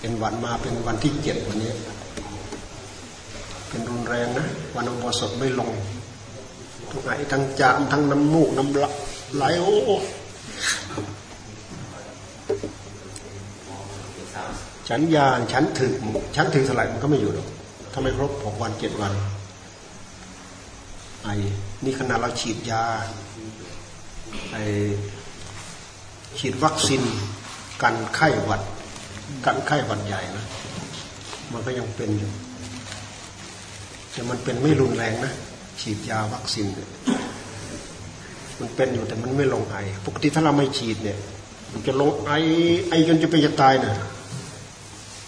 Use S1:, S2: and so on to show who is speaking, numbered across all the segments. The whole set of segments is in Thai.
S1: เป็นวันมาเป็นวันที่เจ็ดวันนี้ เป็นรุนแรงนะ วันอุโบสถไม่ลง ทุกไงทั้งจามทั้งน้ำมูกน้ำไหลโอ้ฉันยาฉันถึงฉันถึงเท่าไหร่มันก็ไม่อยู่หรอกถ้าไม่ครบหกวันเจ็ดวัน ไอ้นี่ขนาดเราฉีดยาไอ้ฉีดวัคซีนกันไข้หวัด กันไข้หวัดใหญ่นะมันก็ยังเป็นอยู่ แต่มันเป็นไม่รุนแรงนะฉีดยาวัคซีนมันเป็นอยู่แต่มันไม่ลงไอปกติถ้าเราไม่ฉีดเนี่ย มันจะลงไอไอจนจะไปจะตายนะ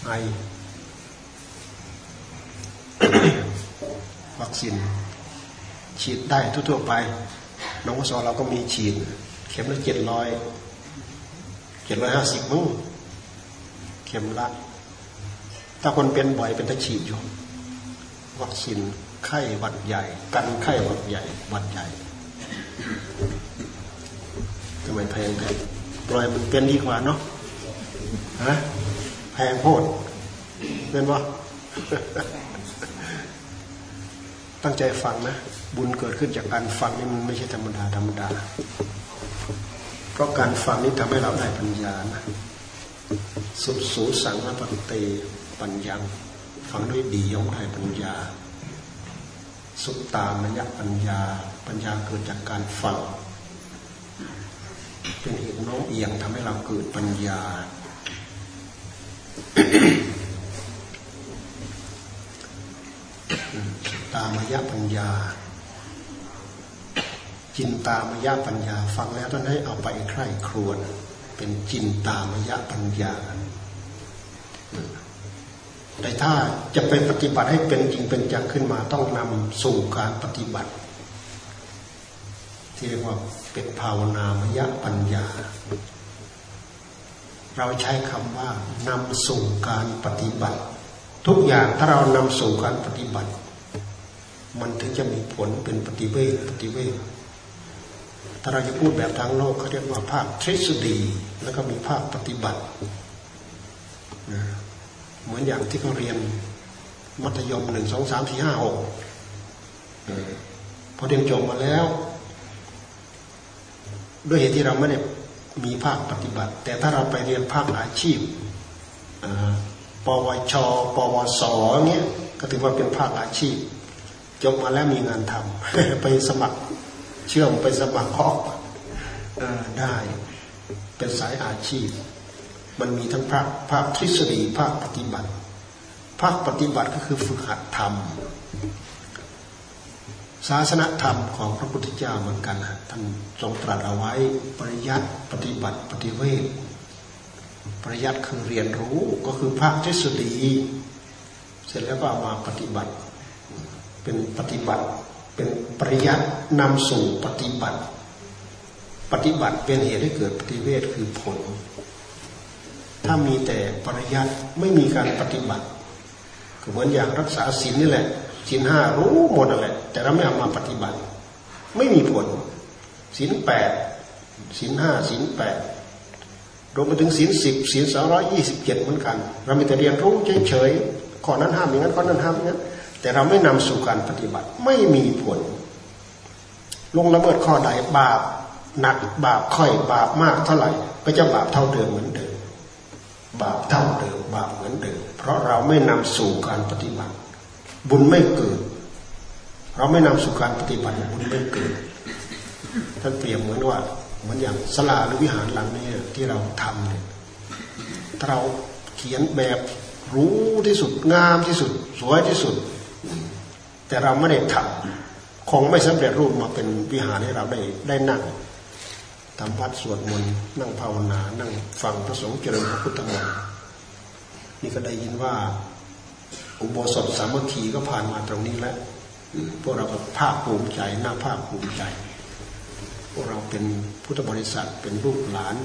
S1: ไอวัคซีนฉีดได้ทั่วๆไปน้องวสเราก็มีฉีด เข็มละเจ็ดร้อยเจ็ดร้อยห้าสิบมั้ง ข็มละ ถ้าคนเป็นบ่อยเป็นตะฉีดอยู่วัคซีนไข้หวัดใหญ่ กันไข้หวัดใหญ่หวัดใหญ่ทำไมแพงแพงปล่อยมันเป็นดีกว่าเนาะฮะแพงโพดเป็นวะตั้งใจฟังนะ บุญเกิดขึ้นจากการฟังนี่มันไม่ใช่ธรรมดาธรรมดา เพราะการฟังนี่ทำให้เราได้ปัญญานะ สุดสูสังและปฏิเตปัญญาฟังด้วยดีย่อมได้ปัญญา สุตตามยปัญญา ปัญญาเกิดจากการฟังเป็นเหตุโน้มเอียงทำให้เราเกิดปัญญา ตามยปัญญา จินตามยปัญญา ฟังแล้วท่านให้เอาไปใคร่ครวญ เป็นจินตามยปัญญาแต่ถ้าจะไปปฏิบัติให้เป็นจริงเป็นจังขึ้นมา ต้องนำสู่การปฏิบัติ ที่เรียกว่าเป็นภาวนามยปัญญา เราใช้คำว่านำสู่การปฏิบัติ ทุกอย่างถ้าเรานำสู่การปฏิบัติ มันถึงจะมีผลเป็นปฏิเวทปฏิเวท ถ้าเราจะพูดแบบทางโลกเขาเรียกว่าภาคทฤษฎี แล้วก็มีภาคปฏิบัติ เหมือนอย่างที่เขาเรียนมัธยมหนึ่งสองสามสี่ห้าหกพอเรียนจบมาแล้ว ด้วยเหตุที่เราไม่ได้มีภาคปฏิบัติ แต่ถ้าเราไปเรียนภาคอาชีพปวช ปวสเงี้ยก็ถือว่าเป็นภาคอาชีพ จบมาแล้วมีงานทำไปสมัคร เชื่อมไปสมัครคอกได้เป็นสายอาชีพ มันมีทั้งภาคภาคทฤษฎีภาคปฏิบัติ ภาคปฏิบัติก็คือฝึกหัดธรรมศาสนธรรมของพระพุทธเจ้าเหมือนกันนะท่านทรงตรัสเอาไว้ปริยัติปฏิบัติปฏิเวทปริยัติคือเรียนรู้ก็คือภาคทฤษฎี เสร็จแล้วก็ามาปฏิบัติ เป็นปฏิบัติ เป็นปริยัตินำสู่ปฏิบัติ ปฏิบัติเป็นเหตุให้เกิดปฏิเวทคือผล ถ้ามีแต่ปริยัติไม่มีการปฏิบัติก็เหมือนอย่างรักษาศีลนี่แหละศีลห้ารู้หมดอะไรแต่เราไม่เอามาปฏิบัติ ไม่มีผลศีลแปดศีลห้าศีลแปดรวมไปถึงศีลสิบศีลสองร้อยยี่สิบเจ็ดเหมือนกัน เราไมีแต่เรียนรู้เฉยๆข้อนั้นห้ามอย่างนั้นข้อนั้นห้ามอย่างนั้น แต่เราไม่นำสู่การปฏิบัติไม่มีผล ลงละเมิดข้อใดบาปหนักบาปค่อยบาปมากเท่าไหร่ ก็จะบาปเท่าเดิมเหมือนเดิม บาปเท่าเดิม บาปเหมือนเดิม เพราะเราไม่นำสู่การปฏิบัติ บุญไม่เกิด เราไม่นำสู่การปฏิบัติบุญไม่เกิดท่านเปรียบเหมือนว่าเหมือนอย่างสลาหรือวิหารหลังนี้ที่เราทำเนี่ยถ้าเราเขียนแบบรู้ที่สุดงามที่สุด สวยที่สุด แต่เราไม่ได้ทำคงไม่สำเร็จรูปมาเป็นวิหารให้เราได้ได้นั่งทำพัดสวดมนต์นั่งภาวนา นั่งฟังพระสงฆ์เจริญพระพุทธมนต์นี่ก็ได้ยินว่า อุโบสถสามัคคีก็ผ่านมาตรงนี้แล้วพวกเราก็ภาคภูมิใจน่าภาคภูมิใจ พวกเราเป็นพุทธบริษัทเป็นลูกหลาน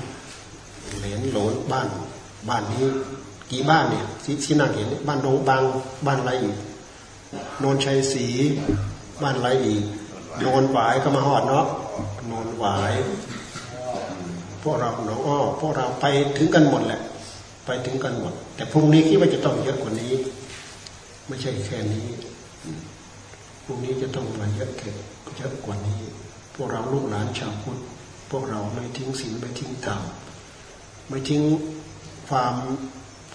S1: เหลนโหลนบ้าน บ้านนี้กี่บ้านเนี่ยที่นั่งเห็นบ้านโดงบางบ้านอะไรอีก โนนชัยศรีบ้านไรอีกโนนหวายก็มาหอดเนาะโนนหวาย พวกเราหนองอ้อพวกเราไปถึงกันหมดแหละ ไปถึงกันหมด แต่พรุ่งนี้คิดว่าจะต้องเยอะกว่านี้ ไม่ใช่แค่นี้พรุ่งนี้จะต้องมาเยอะเก็บเยอะกว่านี้ พวกเราลูกหลานชาวพุทธพวกเราไม่ทิ้งศีลไม่ทิ้งธรรมไม่ทิ้งความ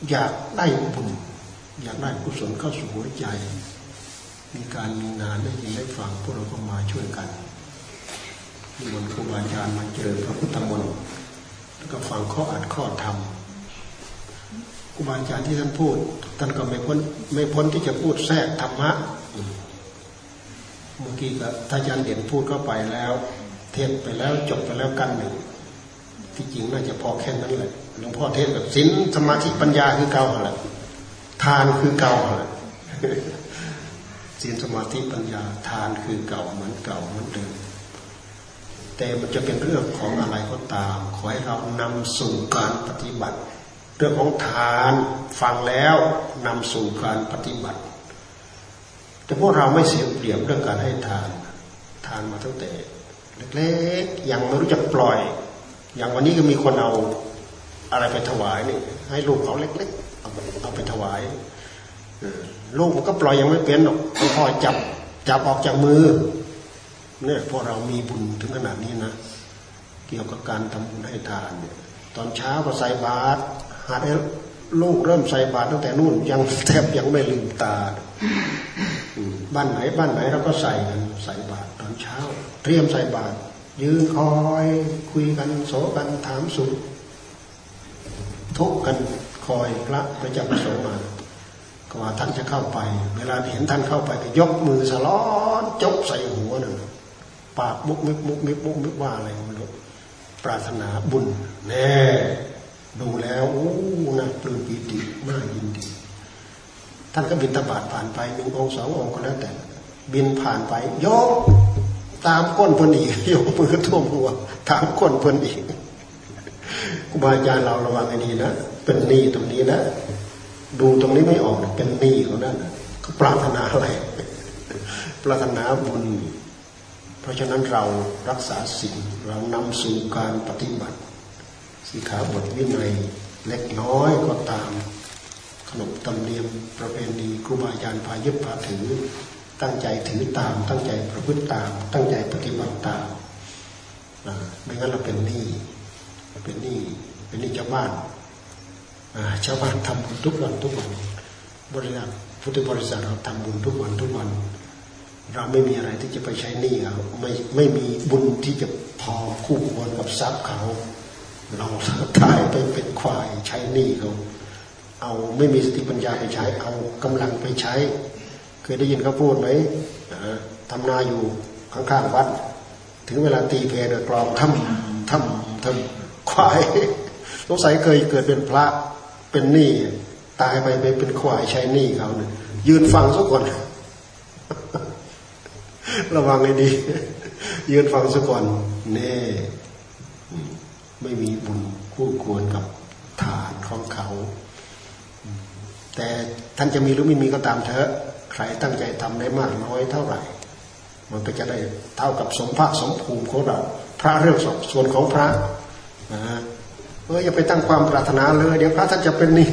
S1: อยากได้บุญอยากได้กุศลเข้าสู่หัวใจ มีการมีงานได้ยินได้ฟังพวกเราก็มาช่วยกันมีมนครูบาอาจารย์มาเจริญพระพุทธมนต์แล้วก็ฟังข้ออัดข้อธรรมครูบาอาจารย์ที่ท่านพูดท่านก็ไม่พ้นไม่พ้นที่จะพูดแทรกธรรมะเมื่อกี้ก็ท่านอาจารย์เด่นพูดเข้าไปแล้ว เทศไปแล้วจบไปแล้วกันหนึ่งที่จริงน่าจะพอแค่นั้นแหละหลวงพ่อเทศแบบศีลสมาธิปัญญาคือเก่าแหละทานคือเก่าแหละ ศีลสมาธิปัญญาทานคือเก่าเหมือนเก่าเหมือนเดิมแต่มันจะเป็นเรื่องของอะไรก็ตาม ขอให้เรานำสู่การปฏิบัติ เรื่องของทานฟังแล้วนำสู่การปฏิบัติ แต่พวกเราไม่เสียเปรียบเรื่องการให้ทาน ทานมาตั้งแต่เล็กๆยังไม่รู้จักปล่อย อย่างวันนี้ก็มีคนเอาอะไรไปถวายนี่ให้ลูกเขาเล็ก ๆ เอาเอาไปถวาย ลูกมันก็ปล่อยยังไม่เป็นหรอกพ่อจับจับออกจากมือเนี่ยพวกเรามีบุญถึงขนาดนี้นะ เกี่ยวกับการทำบุญให้ทานเนี่ยตอนเช้าก็ใส่บาตรหาได้ลูกเริ่มใส่บาตรตั้งแต่นู่นยังแทบยังไม่ลืมตาบ้านไหนบ้านไหนเราก็ใส่กันใส่บาตรตอนเช้า เตรียมใส่บาตรยืนคอยคุยกันโสกันถามสุขทุกกันคอยพระพระจ้าประสงค์มา กว่าท่านจะเข้าไป เวลาเห็นท่านเข้าไปก็ยกมือสลอนจบใส่หัวหนั่นปากมุกมิกมุกมิกมุกมิกว่าอะไรไม่รู้ปรารถนาบุญแน่ดูแล้วโอ้น่าปลื้มปีติน่ายินดีท่านก็บินตบาดผ่านไปหนึ่งองค์สององค์ก็แล้วแต่ บินผ่านไปยกตามก้นเพิ่นอีกยกมือท่วมหัวตามก้นเพิ่นอีกครูบาอาจารย์เราระวังให้ดีนะเป็นนี้ตรงนี้นะ ดูตรงนี้ไม่ออกเป็นหนี้เขานั่นก็ปรารถนาอะไร ปรารถนาบุญ เพราะฉะนั้นเรารักษาสิ่งเรานำสู่การปฏิบัติสิขาบทวินัยเล็กน้อยก็ตาม ขนบธรรมเนียมประเพณีครูบาอาจารย์พายึดพาถือ ตั้งใจถือตาม ตั้งใจประพฤติตาม ตั้งใจปฏิบัติตามไม่งั้นเราเป็นหนี้เป็นหนี้เป็นหนี้ชาวบ้าน ชาวบ้านทำบุญทุกวันทุกวัน บริษัทพุทธบริษัทเราทำบุญทุกวันทุกวัน เราไม่มีอะไรที่จะไปใช้หนี้เขาไม่ไม่มีบุญที่จะพอคู่ควรกับทรัพย์เขา เราถ่ายไปเป็นควายใช้หนี้เขาเอาไม่มีสติปัญญาไปใช้เอากำลังไปใช้ เคยได้ยินเขาพูดไหมทำนาอยู่ข้างๆวัด ถึงเวลาตีเพลกรองทำทำทำควายสงสัยเคยเกิดเป็นพระ เป็นหนี้ตายไปไปเป็นควายใช้หนี้เขาเนี่ยยืนฟังสักคนระวังให้ดี ยืนฟังซะก่อนแน่ไม่มีบุญคู่ควรกับฐานของเขา แต่ท่านจะมีหรือไม่มีก็ตามเถอะ ใครตั้งใจทำได้มากน้อยเท่าไหร่ มันก็จะได้เท่ากับสมภาคสมภูมิของเรา พระเรื่องส่วนของพระนะ เอออย่าไปตั้งความปรารถนาเลย เดี๋ยวพระท่านจะเป็นนี่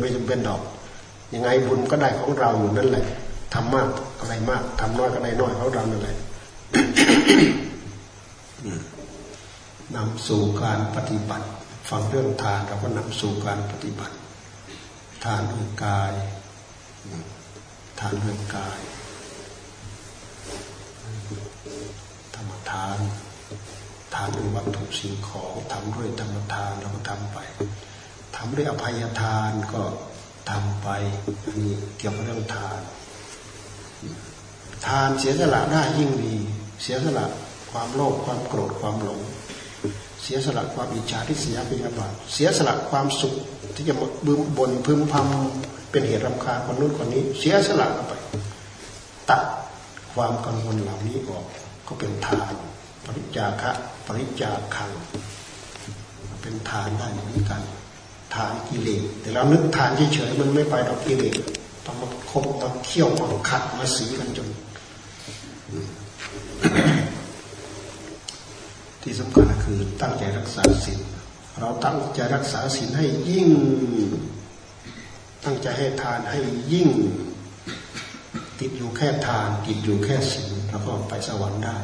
S1: ไม่จำเป็นดอก ยังไงบุญก็ได้ของเราอยู่นั่นแหละทำมากอะไรมากทำน้อยก็ได้น้อยเขาดังนั่นแหละนำสู่การปฏิบัติ ฟังเรื่องทานเราก็นำสู่การปฏิบัติ ทานด้วยกาย ทานด้วยกายธรรมทาน ทานด้วยวัตถุสิ่งของทำด้วยธรรมทานเราก็ทำไปทำด้วยอภัยทานก็ทำไปนนี้เกี่ยวกับเรื่องทาน ทานเสียสละได้ยิ่งดี เสียสละความโลภความโกรธความหลง เสียสละความอิจฉาที่เสียพยาบาทเสียสละความสุขที่จะบึมบนพึมพำเป็นเหตุรำคาญคนนู้นคนนี้ เสียสละไปตัดความกังวลเหล่านี้ออกก็เป็นทานปริจาคะ ปริจาคัง เป็นทานได้เหมือนกันทานกิเลสแต่เรานึกทานเฉยๆมันไม่ไปดอกกิเลสต้องมาคบมาเคี่ยวมาขัดมาสีกันจน ที่สำคัญคือตั้งใจรักษาศีลเราตั้งใจรักษาศีลให้ยิ่ง ตั้งใจให้ทานให้ยิ่ง ติดอยู่แค่ทานติดอยู่แค่ศีลแล้วก็ไปสวรรค์ได้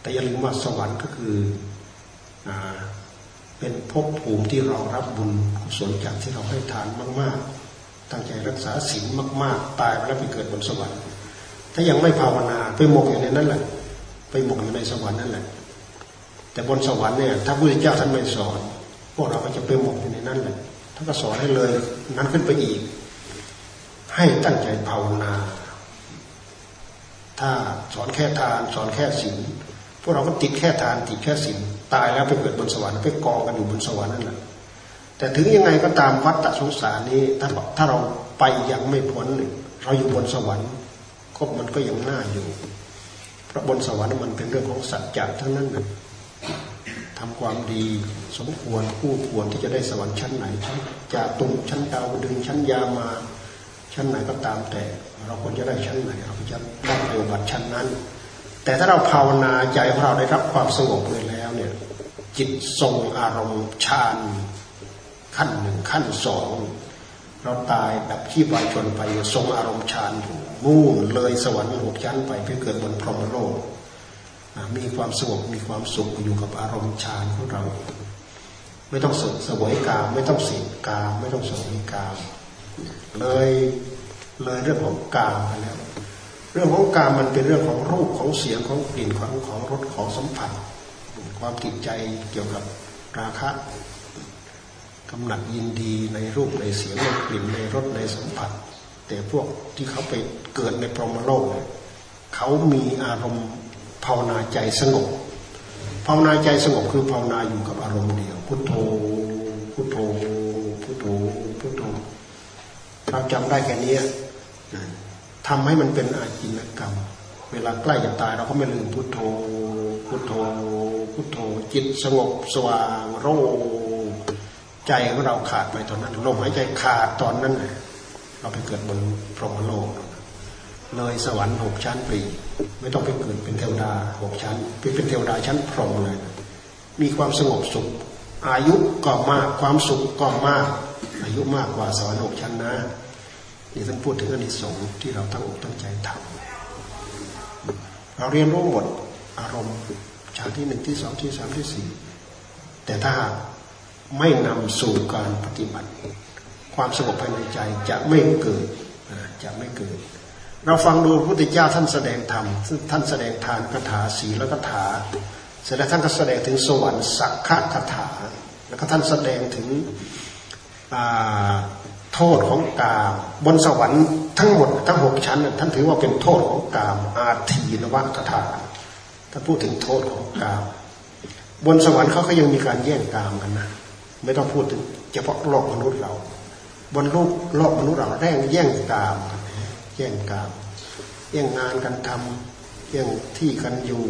S1: แต่อย่าลืมว่าสวรรค์ก็คืออเป็นภพภูมิที่เรารับบุญกุศลจากที่เราให้ทานมาก ๆ ตั้งใจรักษาศีลมาก ๆ ตายไปแล้วไปเกิดบนสวรรค์ ถ้ายังไม่ภาวนาไปหมกอยู่ในนั้นแหละ ไปหมกอยู่ในสวรรค์นั่นแหละ แต่บนสวรรค์เนี่ยถ้าพระเจ้าท่านไม่สอน พวกเราก็จะไปหมกอยู่ในนั้นแหละท่านก็สอนให้เลยนั้นขึ้นไปอีก ให้ตั้งใจภาวนา ถ้าสอนแค่ทานสอนแค่ศีล วกเราก็ติดแค่ทานติดแค่ศีลตายแล้วไปเกิดบนสวรรค์ไปกองกันอยู่บนสวรรค์นั่นแหละแต่ถึงยังไงก็ตามวัฏฏะสงสารนี้ถ้าถ้าเราไปยังไม่พ้นเราอยู่บนสวรรค์ก็มันก็ยังน่าอยู่ เพราะบนสวรรค์มันเป็นเรื่องของสัจจะทั้งนั้นนะทำความดีสมควรคู่ควรที่จะได้สวรรค์ชั้นไหนชั้นจากตุงชั้นดาวดึงชั้นยามา ชั้นไหนก็ตามแต่ เราควรจะได้ชั้นไหนเราจะได้ปฏิบัติชั้นนั้น แต่ถ้าเราภาวนาใจของเราได้รับความสงบเลยแล้วเนี่ยจิตทรงอารมณ์ฌานขั้นหนึ่งขั้นสองเราตายแบบขี้วายชนไปทรงอารมณ์ฌานอยู่มู่นเลยสวรรค์หกชั้นไปเพื่อเกิดบนพรหมโลกมีความสงบมีความสุขอยู่กับอารมณ์ฌานของเรา ไม่ต้องสึกสวยกามไม่ต้องเสพกามไม่ต้องสวยกามเลยเลยเรื่องของกามไปแล้ว เรื่องของกามมันเป็นเรื่องของรูปของเสียงของกลิ่นของของรสของสัมผัส ความติดใจเกี่ยวกับราคะกำหนัดยินดีในรูปในเสียงในกลิ่นในรสในสัมผัส แต่พวกที่เขาไปเกิดในพรหมโลกเขามีอารมณ์ภาวนาใจสงบภาวนาใจสงบคือภาวนาอยู่กับอารมณ์เดียว พุทโธพุทโธพุทโธพุทโธเราจำได้แค่นี้ ทำให้มันเป็นอาจินกรรม เวลาใกล้จะตายเราก็ไม่ลืมพุทโธ พุทโธ พุทโธ จิตสงบสว่างโรใจของเราขาดไปตอนนั้นลมหายใจขาดตอนนั้นเราไปเกิดบนพรหมโลกเลยสวรรค์หกชั้นปีไม่ต้องไปเกิดเป็นเทวดาหกชั้นไปเป็นเทวดาชั้นพรหมเลย มีความสงบสุข อายุก็มากความสุขก็มาก อายุมากกว่าสวรรค์หกชั้นนะ นี่ท่านพูดถึงอนิสงส์ที่เราตั้งอกตั้งใจทำเราเรียนรู้หมดอารมณ์ชั้นที่หนึ่งที่สองที่สามที่สี่แต่ถ้าไม่นำสู่การปฏิบัติ ความสงบภายในใจจะไม่เกิดจะไม่เกิด เราฟังดูพระพุทธเจ้าท่านแสดงธรรมท่านแสดงทานคาถาศีลคาถาเสร็จแล้วท่านก็แสดงถึงสวรรค์สักขะคาถา แล้วก็ท่านแสดงถึง โทษของกามบนสวรรค์ทั้งหมดทั้งหกชั้น ท่านถือว่าเป็นโทษของกามอาทีนวัคถาถ้าพูดถึงโทษของกาม บนสวรรค์เขาก็ยังมีการแย่งกามกันนะไม่ต้องพูดถึงเฉพาะโลกมนุษย์เรา บนโลกโลกมนุษย์เราแย่งแย่งกามแย่งกามแย่งงานกันทำแย่งที่กันอยู่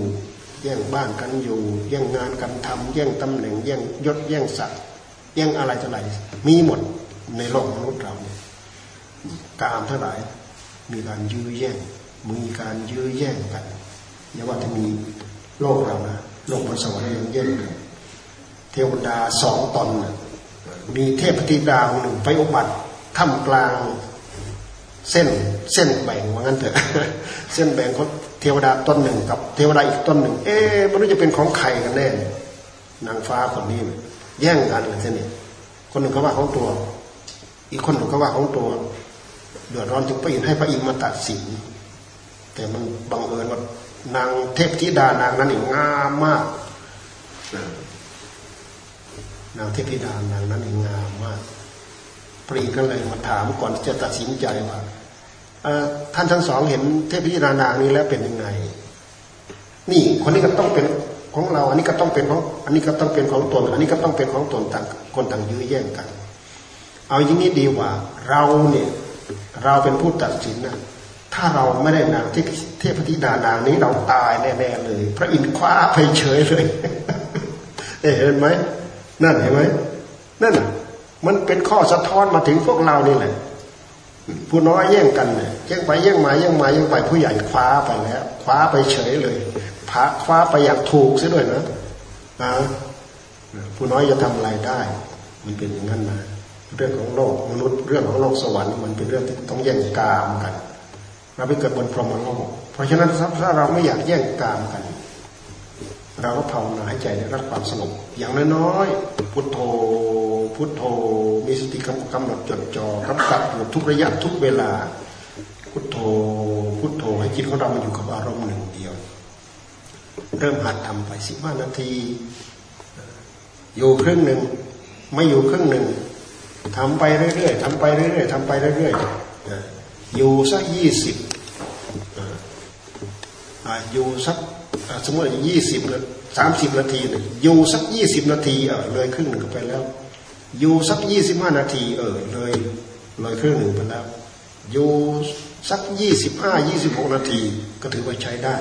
S1: แย่งบ้านกันอยู่ แย่งงานกันทำแย่งตำแหน่งแย่งยศแย่งศักดิ์แย่งอะไรต่ออะไรมีหมด ในโลกมนุษย์เราเนี่ยกามท่าไหร่มีการยื้อแย่งมีการยื้อแย่งกันอย่าว่าจะมีโลกเรานะโลกบนสวรรค์ยังแย่งกันเทวดาสองตนมีเทพธิดาหนึ่งไปอุบัติท่ามกลางเส้นเส้นแบ่งว่างั้นเถอะ เส้นแบ่งของเทวดาต้นหนึ่งกับเทวดาอีกต้นหนึ่ง เอ๊ะไม่รู้จะเป็นของใครกันแน่นางฟ้าคนนี้แย่งกันเลยทีนี้คนหนึ่งเขาว่าของตัว อีกคนหนึ่งเขาว่าของตัวเดือดร้อนถึงพระอินทร์ให้พระอินทร์มาตัดสินแต่มันบังเอิญว่านางเทพธิดานางนั้นงามมากนางเทพธิดานางนั้นงามมากปรีก็เลยมาถามก่อนจะตัดสินใจว่าท่านทั้งสองเห็นเทพธิดานางนี้แล้วเป็นยังไง นี่คนนี้ก็ต้องเป็นของเรา อันนี้ก็ต้องเป็นของ อันนี้ก็ต้องเป็นของตน อันนี้ก็ต้องเป็นของตนต่างคนต่างยื้อแย่งกัน เอาอย่างนี้ดีกว่า เราเนี่ยเราเป็นผู้ตัดสินนะถ้าเราไม่ได้นางเทพธิดานางนี้เราตายแน่ๆเลย พระอินทร์คว้าไปเฉยเลยเห็นไหมนั่นเห็นไหมนั่นมันเป็นข้อสะท้อนมาถึงพวกเรานี่แหละผู้น้อยแย่งกันเนี่ยแย่งไปแย่งมาแย่งมาแย่งไปผู้ใหญ่คว้าไปแล้วคว้าไปเฉยเลยพาคว้าไปอย่างถูกซะด้วยนะนะผู้น้อยจะทำอะไรได้ มันเป็นอย่างนั้นนะ เรื่องของโลกมนุษย์เรื่องของโลกสวรรค์มันเป็นเรื่องที่ต้องแย่งกามกันเราไปเกิดบนพรหมโลกเพราะฉะนั้นถ้าเราไม่อยากแย่งกามกัน เราก็ภาวนาให้ใจได้รับความสงบอย่างน้อยๆพุทโธพุทโธมีสติกำหนดจดจ่อกำกับอยู่ทุกระยะทุกเวลา พุทโธพุทโธให้จิตของเรามาอยู่กับอารมณ์หนึ่งเดียว เริ่มหัดทำไปสิบห้านาที อยู่ครึ่งหนึ่งไม่อยู่ครึ่งหนึ่ง ทำไปเรื่อยๆทำไปเรื่อยๆทำไปเรื่อยๆอยู่สักยี่สิบอยู่สักสมมติยี่สิบสามสิบนาทีอยู่สักยี่สิบนาทีเออเลยครึ่งหนึ่งไปแล้ว อยู่สักยี่สิบห้านาทีเออเลยเลยครึ่งหนึ่งไปแล้ว อยู่สักยี่สิบห้ายี่สิบหกนาที ก็ถือว่าใช้ได้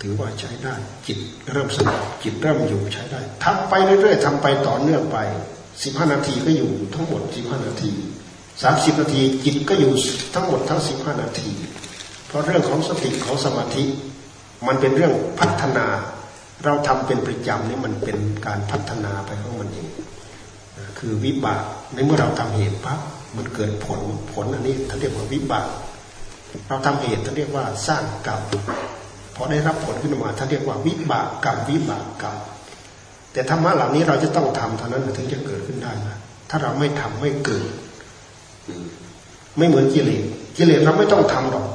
S1: ถือว่าใช้ได้จิตเริ่มสงบจิตเริ่มอยู่ใช้ได้ทำไปเรื่อยๆทำไปต่อเนื่องไป สิบห้านาทีก็อยู่ทั้งหมดสิบห้านาทีสามสิบนาทีจิตก็อยู่ทั้งหมดทั้งสิบห้านาที เพราะเรื่องของสติของสมาธิ มันเป็นเรื่องพัฒนา เราทำเป็นประจำนี่มันเป็นการพัฒนาไปของมันเองคือวิบากในเมื่อเราทำเหตุปั๊บมันเกิดผลผลอันนี้ท่านเรียกว่าวิบากเราทำเหตุท่านเรียกว่าสร้างกรรมพอได้รับผลขึ้นมาท่านเรียกว่าวิบากกรรมวิบากกรรม แต่ธรรมะเหล่านี้เราจะต้องทำเท่านั้นถึงจะเกิดขึ้นได้นะถ้าเราไม่ทำไม่เกิดไม่เหมือนกิเลสกิเลสเราไม่ต้องทำหรอก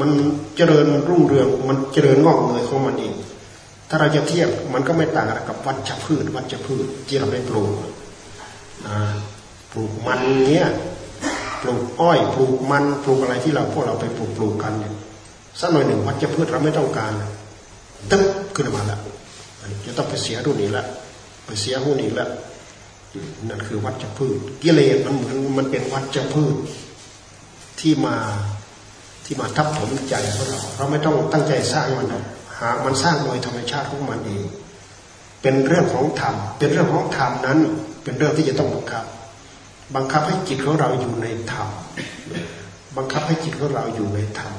S1: มันเจริญรุ่งเรือง มันเจริญงอกเงยของมันเอง ถ้าเราจะเทียบมันก็ไม่ต่างอะไรกับวัชพืชวัชพืชที่เราได้ปลูกปลูกมันเนี้ยปลูกอ้อยปลูกมันปลูกอะไรที่เราพวกเราไปปลูกปลูกกันเนี่ยสักหน่อยหนึ่งวัชพืชเราไม่ต้องการตึ๊บขึ้นมาแล้ว จะต้องไปเสียรุ่นนี้ละไปเสียหุ้นนี้ละนั่นคือวัชพืชกิเลสมันเหมือนมันเป็นวัชพืชที่มาที่มาทับถมใจของเรา เราไม่ต้องตั้งใจสร้างมันหามันสร้างโดยธรรมชาติของมันเองเป็นเรื่องของธรรม เป็นเรื่องของธรรมนั้น เป็นเรื่องที่จะต้องบังคับ บังคับให้จิตของเราอยู่ในธรรม บังคับให้จิตของเราอยู่ในธรรม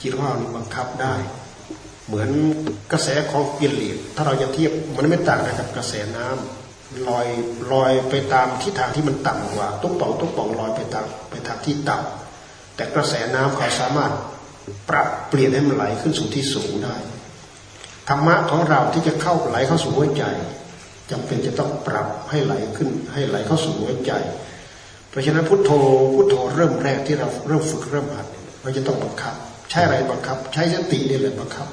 S1: จิตของเรานี่บังคับได้ เหมือนกระแสของกิเลสถ้าเราจะเทียบมันไม่ต่างกันกับกระแสน้ำลอยลอยไปตามทิศทางที่มันต่ำกว่าตุ๊กป่องตุ๊กป่องลอยไปตามไปทางที่ต่ำแต่กระแสน้ำเขาสามารถปรับเปลี่ยนให้มันไหลขึ้นสู่ที่สูงได้ธรรมะของเราที่จะเข้าไหลเข้าสู่หัวใจจำเป็นจะต้องปรับให้ไหลขึ้นให้ไหลเข้าสู่หัวใจ เพราะฉะนั้นพุทโธพุทโธเริ่มแรกที่เราเริ่มฝึกเริ่มหัดเราจะต้องบังคับ ใช้อะไรบังคับ ใช้สตินี่แหละบังคับ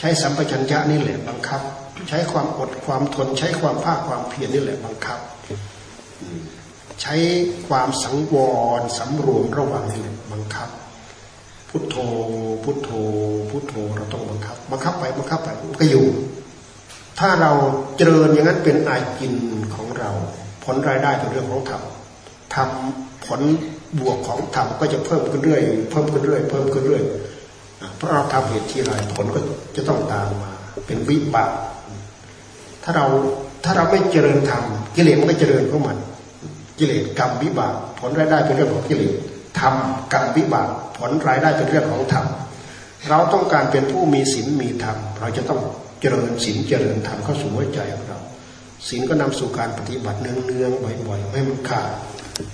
S1: ใช้สัมปชัญญะนี่แหละบังคับ ใช้ความอดความทน ใช้ความภาคความเพียรนี่แหละบังคับ ใช้ความสังวรสำรวมระวังนี่แหละบังคับ พุทโธ พุทโธ พุทโธเราต้องบังคับ บังคับไปบังคับไปก็อยู่ ถ้าเราเจริญอย่างนั้นเป็นอาจินของเรา ผลรายได้เป็นเรื่องของธรรมทำผลบวกของธรรมก็จะเพิ่มขึ้นเรื่อย เพิ่มขึ้นเรื่อย เพิ่มขึ้นเรื่อย เพราะเราทำเหตุที่ไรผลก็จะต้องตามมา เป็นวิบากถ้าเราถ้าเราไม่เจริญธรรมกิเลสมันก็เจริญของมัน กิเลสกรรมวิบาก ผลรายได้เป็นเรื่องของกิเลสธรรมกรรมวิบาก ผลรายได้เป็นเรื่องของธรรมเราต้องการเป็นผู้มีศีลมีธรรมเราจะต้องเจริญศีลเจริญธรรมเข้าสู่หัวใจของเราศีลก็นำสู่การปฏิบัติเนืองๆบ่อยๆไม่มันขาด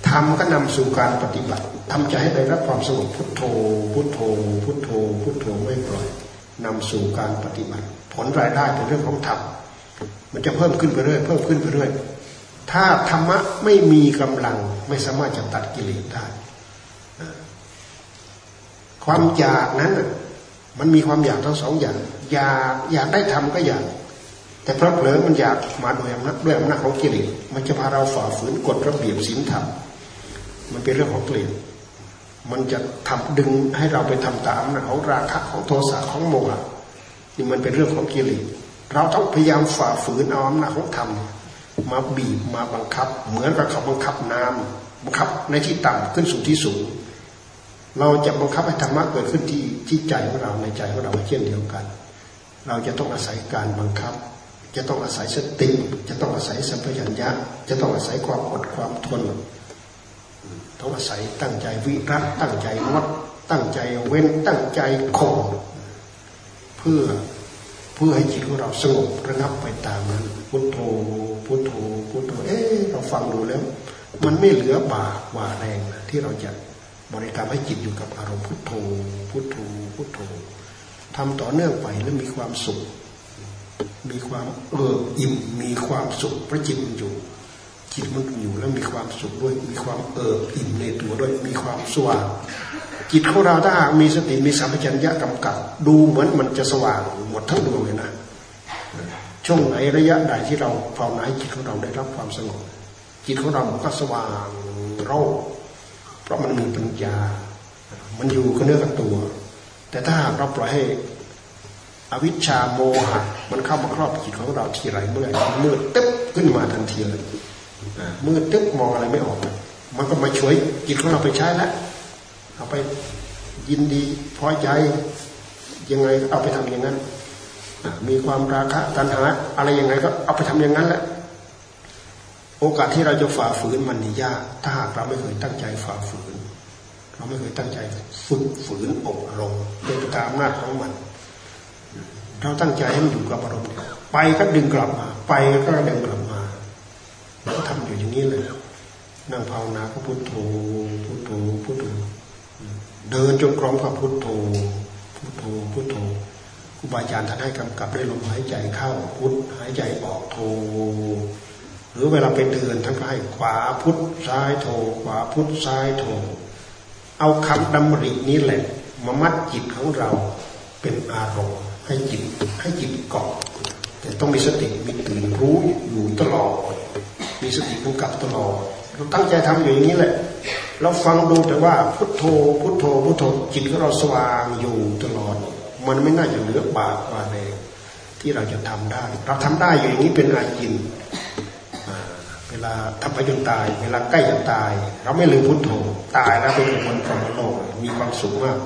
S1: ธรรมก็นำสู่การปฏิบัติทำใจให้ได้รับความสงบพุทโธ พุทโธ พุทโธ พุทโธไม่ปล่อยนำสู่การปฏิบัติ ผลรายได้เป็นเรื่องของธรรมมันจะเพิ่มขึ้นไปเรื่อยเพิ่มขึ้นไปเรื่อยถ้าธรรมะไม่มีกำลังไม่สามารถจะตัดกิเลสได้ความอยากนั้นมันมีความอยากทั้งสองอย่าง อยากอยากได้ทำก็อยาก แต่เพราะเผลอมันอยากมาโดยอำนาจด้วยอำนาจของกิเลสมันจะพาเราฝ่าฝืนกฎระเบียบศีลธรรมมันเป็นเรื่องของกิเลสมันจะทำดึงให้เราไปทำตามนะของราคะของโทสะของโมหะนี่มันเป็นเรื่องของกิเลสเราต้องพยายามฝ่าฝืนเอาอำนาจของธรรมมาบีบมาบังคับ เหมือนกับเขาบังคับน้ำบังคับในที่ต่ำขึ้นสู่ที่สูง เราจะบังคับให้ธรรมะเกิดขึ้นที่ที่ใจของเราในใจของเราเช่นเดียวกัน เราจะต้องอาศัยการบังคับ จะต้องอาศัยสติ จะต้องอาศัยสัมปชัญญะ จะต้องอาศัยความอดความทนต้องอาศัยตั้งใจวิรัตตั้งใจงดตั้งใจเว้นตั้งใจคงเพื่อเพื่อให้จิตของเราสงบระงับไปตามนั้นพุทโธพุทโธพุทโธเอ๊ะเราฟังดูแล้ว มันไม่เหลือบาว่าแรงที่เราจะบริกรรมให้จิตอยู่กับอารมณ์พุทโธพุทโธพุทโธทำต่อเนื่องไปแล้วมีความสุข มีความเอิบอิ่ม มีความสุขพระจิตมันอยู่ จิตมันอยู่แล้วมีความสุขด้วย มีความเอิบอิ่มในตัวด้วย มีความสว่างจิตของเราถ้ามีสติมีสัมปชัญญะกำกับ ดูเหมือนมันจะสว่างหมดทั้งดวงเลยนะช่วงไหนระยะใดที่เราภาวนาจิตของเราได้รับความสงบจิตของเราก็สว่างเราเพราะมันมีปัญญา มันอยู่กับเนื้อกับตัว แต่ถ้าเราปล่อยให้ อวิชชาโมหะมันเข้ามาครอบจิตของเราทีไรเมื่อมืดตึ๊บขึ้นมาทันทีเลยมืดตึ๊บมองอะไรไม่ออก มันก็มาช่วยจิตของเราไปใช้แล้วเอาไปยินดีพอใจยังไงเอาไปทำอย่างนั้นมีความราคะตัณหาอะไรยังไงก็เอาไปทำอย่างนั้นแหละโอกาสที่เราจะฝ่าฝืนมันนี่ยาก ถ้าหากเราไม่เคยตั้งใจฝ่าฝืน เราไม่เคยตั้งใจฝึกฝืนอบรมเป็นตามอำนาจของมัน เราตั้งใจให้มันอยู่กับอารมณ์ไปก็ดึงกลับมา ไปก็ดึงกลับมาเราก็ทำอยู่อย่างนี้เลยนั่งภาวนาก็พุทโธพุทโธพุทโธเดินจงกรมกับพุทโธพุทโธพุทโธครูบาอาจารย์ท่านให้กำกับด้วยลมหายใจเข้าพุทหายใจออกโธหรือเวลาไปเดินท่านก็ให้ขวาพุทซ้ายโธขวาพุทซ้ายโธเอาคำดำรินี้แหละมามัดจิตของเราเป็นอารมณ์ ให้จิตให้จิตเกาะแต่ต้องมีสติมีตื่นรู้อยู่ตลอด มีสติกำกับตลอดเราตั้งใจทำอยู่อย่างนี้แหละ เราฟังดูแต่ว่าพุทโธพุทโธพุทโธจิตของเราสว่างอยู่ตลอด มันไม่น่าจะเหลือบาปกว่าแรงที่เราจะทำได้ เราทำได้อยู่อย่างนี้เป็นอาจินเวลาทำไปจนตาย เวลาใกล้จะตาย เราไม่ลืมพุทโธตายแล้วเป็นคนของโลกมีความสุขมาก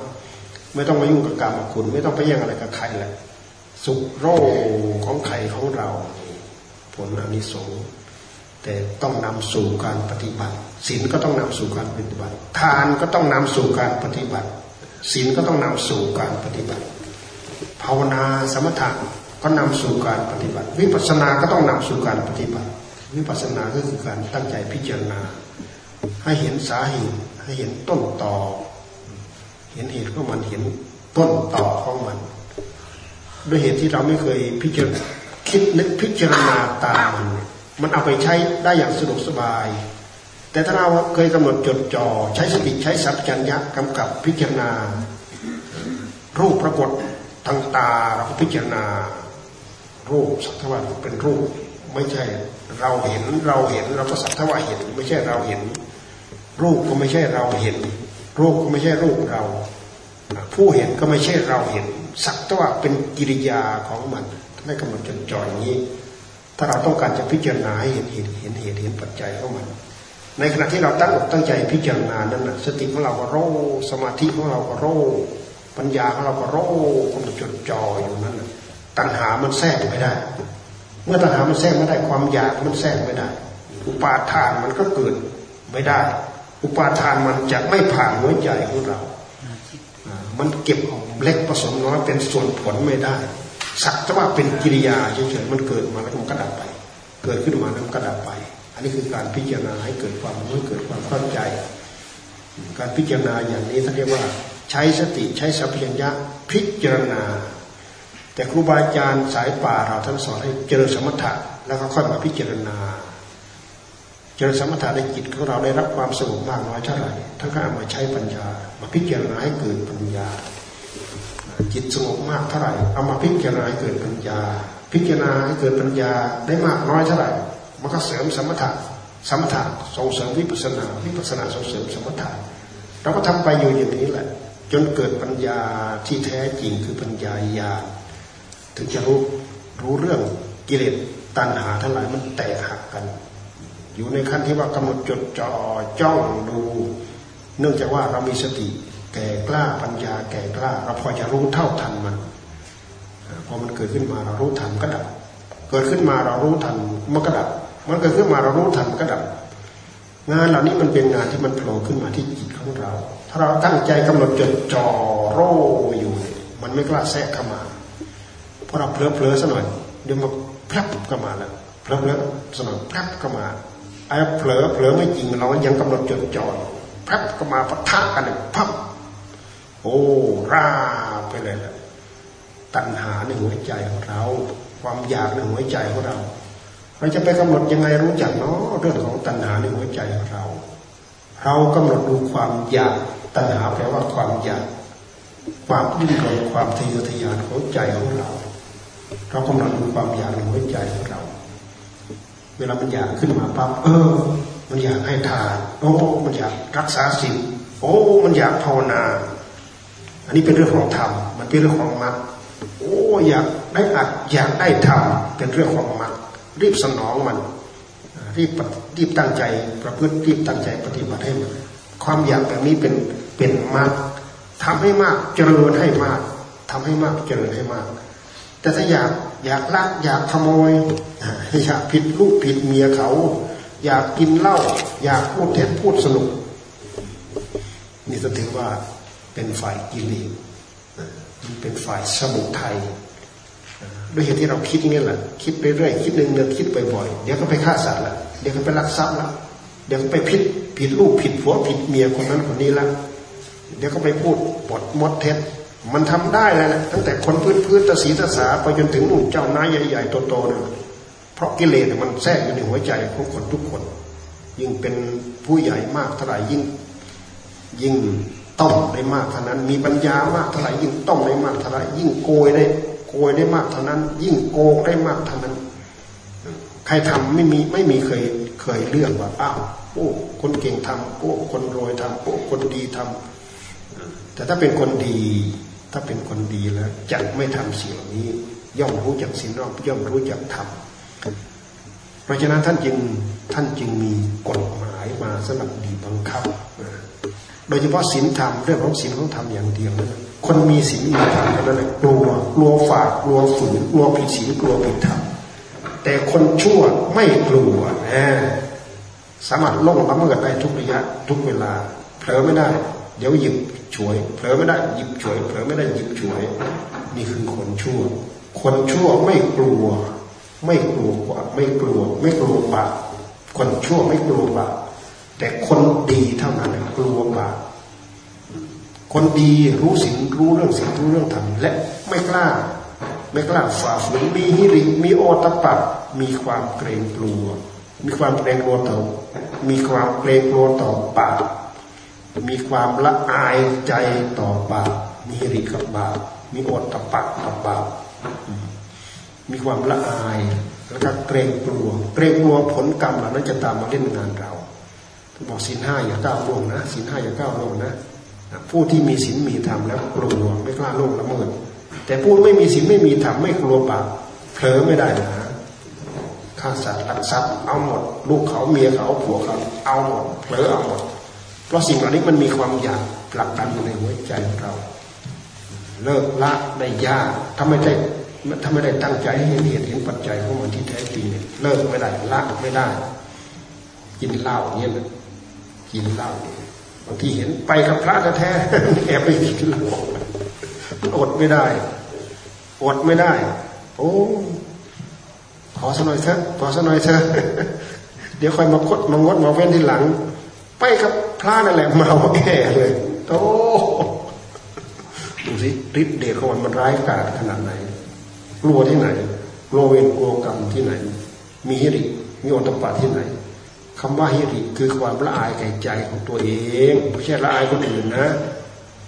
S1: ไม่ต้องมายุ่งกับกรรมคุณ ไม่ต้องไปแย่งอะไรกับใครแหละสุขโรของใครของเรา ผลอนิสงส์แต่ต้องนำสู่การปฏิบัติศีลก็ต้องนำสู่การปฏิบัติ ทานก็ต้องนำสู่การปฏิบัติศีลก็ต้องนำสู่การปฏิบัติ ภาวนาสมถะก็นำสู่การปฏิบัติ วิปัสสนาก็ต้องนำสู่การปฏิบัติ วิปัสสนาก็คือการตั้งใจพิจารณา ให้เห็นสาเหตุให้เห็นต้นตอ เห็นเหตุของมันเห็นต้นต่อของมัน ด้วยเหตุที่เราไม่เคยพิจารณาคิดนึกพิจารณาตามมันมันเอาไปใช้ได้อย่างสะดวกสบาย แต่ถ้าเราเคยกำหนดจดจ่อใช้สติใช้สัพพัญญะกำกับพิจารณา รูปปรากฏทางตาเราก็พิจารณา รูปสักทว่าเป็นรูป ไม่ใช่เราเห็นเราเห็นเราก็สักทว่าเห็น ไม่ใช่เราเห็น รูปก็ไม่ใช่เราเห็น รูปก็ไม่ใช่รูปเรา ผู้เห็นก็ไม่ใช่เราเห็น สักทว่าเป็นกิริยาของมันไม่กำหนดจดจ่ออย่างนี้ ถ้าเราต้องการจะพิจารณาเห็นเหตุเห็นเหตุเห็นปัจจัยของมัน ในขณะที่เราตั้งอกตั้งใจพิจารณานั้นนะสติของเราก็โรสมาธิของเราก็โรปัญญาของเราก็โรกำลังจดจ่ออยู่นั้นนะตัณหามันแทรกไม่ได้ เมื่อตัณหามันแทรกไม่ได้ความอยากมันแทรกไม่ได้ อุปาทานมันก็เกิดไม่ได้ อุปาทานมันจะไม่ผ่านหัวใจของเรา มันเก็บเล็กผสมน้อยเป็นส่วนผลไม่ได้ สักแต่ว่าเป็นกิริยาเฉยๆมันเกิดมาแล้วมันก็ดับไป เกิดขึ้นมาแล้วมันก็ดับไป อันนี้คือการพิจารณาให้เกิดความรู้เกิดความเข้าใจ การพิจารณาอย่างนี้ท่านเรียกว่า ใช้สติใช้สัพพัญญะพิจารณา แต่ครูบาอาจารย์สายป่าเราท่านสอนให้เจริญสมถะแล้วก็ค่อยมาพิจารณา เจริญสมถะในจิตของเราได้รับความสงบมากน้อยเท่าไหร่ท่านก็เอามาใช้ปัญญา มาพิจารณาให้เกิดปัญญา จิตสงบมากเท่าไหร่ เอามาพิจารณาให้เกิดปัญญา พิจารณาให้เกิดปัญญาได้มากน้อยเท่าไหร่ มันก็เสริมสมถะสมถะส่งเสริมวิปัสนาวิปัสนาส่งเสริมสมถะเราก็ทำไปอยู่อย่างนี้แหละ จนเกิดปัญญาที่แท้จริงคือปัญญาญาถึงจะรู้รู้เรื่องกิเลสตัณหาทั้งหลายมันแตกหักกัน อยู่ในขั้นที่ว่ากำหนดจดจ่อจ้องดู เนื่องจากว่าเรามีสติแก่กล้าปัญญาแก่กล้า เราพอจะรู้เท่าทันมันพอมันเกิดขึ้นมาเรารู้ทันก็ดับ เกิดขึ้นมาเรารู้ทันมันก็ดับ มันเกิดขึ้นมาเรารู้ทันก็ดับ งานเหล่านี้มันเป็นงานที่มันโผล่ขึ้นมาที่จิตของเรา ถ้าเราตั้งใจกำหนดจดจ่อโรอยู่ มันไม่กล้าแทรกเข้ามาพอเราเพลอเพลอซะหน่อยเดี๋ยวมาพลับก็มาแล้วเพลอเพลอสนอยพลับก็มา ไอ้เผลอเผลอไม่จริงเรายังกำหนดจดจ่อพลับก็มาปะทะกันเลยพับโอ้ราไปเลยละตัณหาในหัวใจของเรา ความอยากในหัวใจของเรา เราจะไปกำหนดยังไงรู้จักเนาะเรื่องของตัณหาในหัวใจของเรา เรากำหนดดูความอยากตัณหาแปลว่าความอยาก ความดิ้นรนความทะเยอทะยานของใจของเรา เรากำหนดดูความอยากในหัวใจของเรา เวลามันอยากขึ้นมาปั๊บเออ มันอยากให้ทานโอ้มันอยากรักษาศีลโอ้มันอยากภาวนา อันนี้เป็นเรื่องของธรรมมันเป็นเรื่องของมรรคโอ้อยากได้อัดอยากได้ทำเป็นเรื่องของมรรครีบสนองมันรีบรีบตั้งใจประพฤติรีบตั้งใจปฏิบัติให้มันความอยากแบบนี้เป็นเป็นมรรคทำให้มากเจริญให้มากทำให้มากเจริญให้มาก แต่ถ้าอยากอยากลัก อยากขโมยอยากผิดลูกผิดเมียเขา อยากกินเหล้าอยากพูดเท็จพูดสนุก นี่จะถือว่าเป็นฝ่ายกิเลสมันเป็นฝ่ายสมุทัยด้วยเหตุที่เราคิดนี้แหละคิดไปเรื่อยคิดหนึ่งเนืองๆคิดบ่อยๆเดี๋ยวก็ไปฆ่าสัตว์ละเดี๋ยวก็ไปลักทรัพย์ละเดี๋ยวก็ไปผิดผิดลูกผิดผัวผิดเมียคนนั้นคนนี้ละเดี๋ยวก็ไปพูดปดมดเท็จ มันทำได้แล้วนะตั้งแต่คนพื้นพื้นตศีตสาไปจนถึงหนุ่มเจ้านายใหญ่ๆโตๆเนี่ยเพราะกิเลสมันแทรกอยู่ในหัวใจของคนทุกคน ยิ่งเป็นผู้ใหญ่มากเท่าไหร่ยิ่งยิ่งต้มได้มากเท่านั้น มีปัญญามากเท่าไหร่ยิ่งต้มได้มากเท่าไหร่ยิ่งโกยได้โกยได้มากเท่านั้น ยิ่งโกงได้มากเท่านั้น ใครทำไม่มีไม่มีเคยเคยเลือกว่าอ้าวโอ้คนเก่งทำโอ้คนรวยทำโอ้คนดีทำแต่ถ้าเป็นคนดี ถ้าเป็นคนดีแล้วจะไม่ทำสิ่งนี้ ย่อมรู้จักสิ่งนอกย่อมรู้จักทำเพราะฉะนั้นท่านจึงท่านจึงมีกฎหมายมาสำหรับดีบังคับ โดยเฉพาะศีลธรรมเรื่องของศีลของธรรมอย่างเดียวนะคนมีศีลมีธรรมนั่นแหละกลัวกลัวฝากกลัวฝืนกลัวผิดศีลกลัวผิดธรรมแต่คนชั่วไม่กลัวนะสามารถล่งละเมิดได้ทุกระยะทุกเวลาเผลอไม่ได้ เดี๋ยวหยิบฉวยเผลอไม่ได้หยิบฉวยเผลอไม่ได้หยิบฉวย นี่คือคนชั่ว คนชั่วไม่กลัว ไม่กลัวกว่าไม่กลัว ไม่กลัวบาปคนชั่วไม่กลัวบาปแต่คนดีเท่านั้นกลัวบาปคนดีรู้สิ่งรู้เรื่องสิ่งรู้เรื่องธรรมและไม่กล้า ไม่กล้าฝ่าฝืนมีฮิริมีโอตปะมีความเกรงกลัว มีความเกรงกลัวต่อมีความเกรงกลัวต่อบาป มีความละอายใจต่อบาปมีฮิริกับบาปมีโอตปะกับบาปมีความละอายแล้วก็เกรงกลัว เกรงกลัวผลกรรมเหล่านั้นจะตามมาเล่นงานเราบอกสินห้าอย่าก้าวล่วงนะสินห้าอย่าก้าวล่วงนะผู้ที่มีศีลมีธรรมแล้วกลัวไม่กล้าล่วงละเมิดแต่ผู้ไม่มีศีลไม่มีธรรมไม่กลัวบาปเผลอไม่ได้นะฆ่าสัตว์ลักทรัพย์เอาหมด ลูกเขาเมียเขาผัวเขาเอาหมดเผลอเอาหมด เพราะสิ่งเหล่านี้มันมีความอยากผลักดันอยู่ในหัวใจของเรา เลิกละได้ยากถ้าไม่ได้ถ้าไม่ได้ตั้งใจให้เห็นเหตุเห็นปัจจัยของมันที่แท้จริงเนี่ยเลิกไม่ได้ละไม่ได้ กินเหล้าเนี่ยกินเหล้าบางทีเห็นไปกับพระแท้แอบไปกินเหล้าอดไม่ได้ อดไม่ได้ โอ้ขอสักหน่อยเถอะขอสักหน่อยเถอะเดี๋ยวค่อยมาคดมางดมาเว้นที่หลัง ไปกับ พระนั่นแหละเมาแก่เลยโอ้ดูสิฤทธิ์เดชของมันมันร้ายกาจขนาดไหนกลัวที่ไหนกลัวเวรกลัวกรรมที่ไหน มีฮิริมีอตปาที่ไหนคำว่าฮิริคือความละอายแก่ใจของตัวเองไม่ใช่ละอายคนอื่นนะ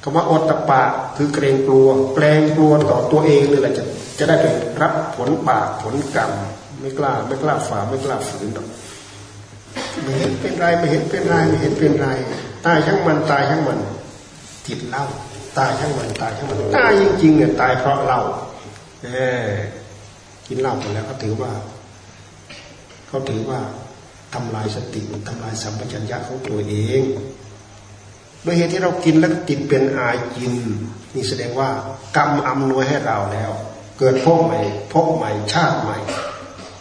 S1: คำว่าอตปะคือเกรงกลัวแกรงกลัวต่อตัวเองนี่แหละจะจะได้ไปรับผลบาปผลกรรม ไม่กล้าไม่กล้าฝ่าไม่กล้าฝืนหรอก ไม่เห็นเป็นไรไม่เห็นเป็นไรไม่เห็นเป็นไรตายทั้งมันตายทั้งมัน ติดเหล้าตายทั้งมันตายทั้งมันตายจริงๆเนี่ยตายเพราะเหล้าเออกินเหล้าไปแล้วเขาถือว่าเขาถือว่าทำลายสติทำลายสัมปชัญญะของตัวเองโดยเหตุที่เรากินแล้วติดเป็นอายินนี่แสดงว่ากรรมอำนวยให้เราแล้ว เกิดพบใหม่พบใหม่ชาติใหม่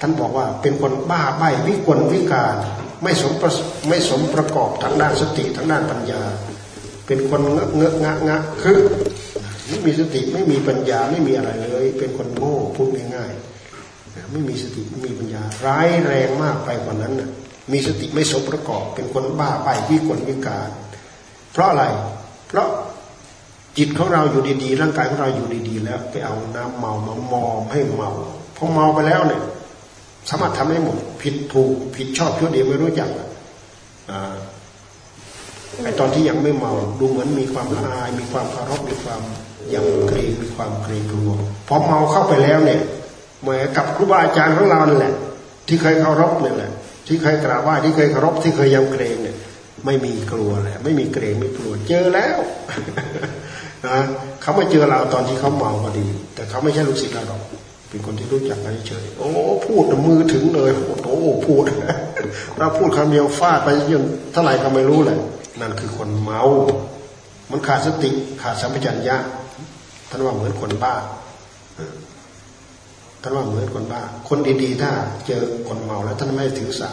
S1: ท่านบอกว่าเป็นคนบ้าใบ้วิกลวิการ ไม่สมไม่สมประกอบทางด้านสติทางด้านปัญญา เป็นคนเงอะเงอะงะงะคือไม่มีสติไม่มีปัญญาไม่มีอะไรเลย เป็นคนโง่พูดง่ายๆไม่มีสติไม่มีปัญญา ร้ายแรงมากไปกว่านั้นน่ะมีสติไม่สมประกอบ เป็นคนบ้าไปวิกลวิการ เพราะอะไร เพราะจิตของเราอยู่ดีๆ ร่างกายของเราอยู่ดีๆ แล้ว ไปเอาน้ำเมา มามอมให้เมาพอเมาไปแล้วเนี่ย สามารถทำได้หมด ผิดถูก ผิดชอบชั่วดีไม่รู้จักไอตอนที่ยังไม่เมาดูเหมือนมีความละอาย มีความเคารพมีความยำเกรงมีความเกรงกลัวพอเมาเข้าไปแล้วเนี่ยเหมือนกับครูบาอาจารย์ของเรานั่นแหละ ที่เคยเคารพนี่แหละ ที่เคยกราบไหว้ที่เคยเคารพที่เคยยำเกรงเนี่ย ไม่มีกลัวเลยไม่มีเกรงไม่กลัวเจอแล้วนะเขามาเจอเราตอนที่เขาเมาพอดี แต่เขาไม่ใช่ลูกศิษย์เราหรอก เป็นคนที่รู้จักกันเฉยโอ้พูดมือถึงเลยโอ้พูดเราพูดคำเดียวฟาดไปยังเท่าไหร่ก็ไม่รู้เลยนั่นคือคนเมา มันขาดสติขาดสัมปชัญญะท่านว่าเหมือนคนบ้าท่านว่าเหมือนคนบ้า คนดีๆ ถ้า เจอคนเมาแล้วท่านไม่ถือสา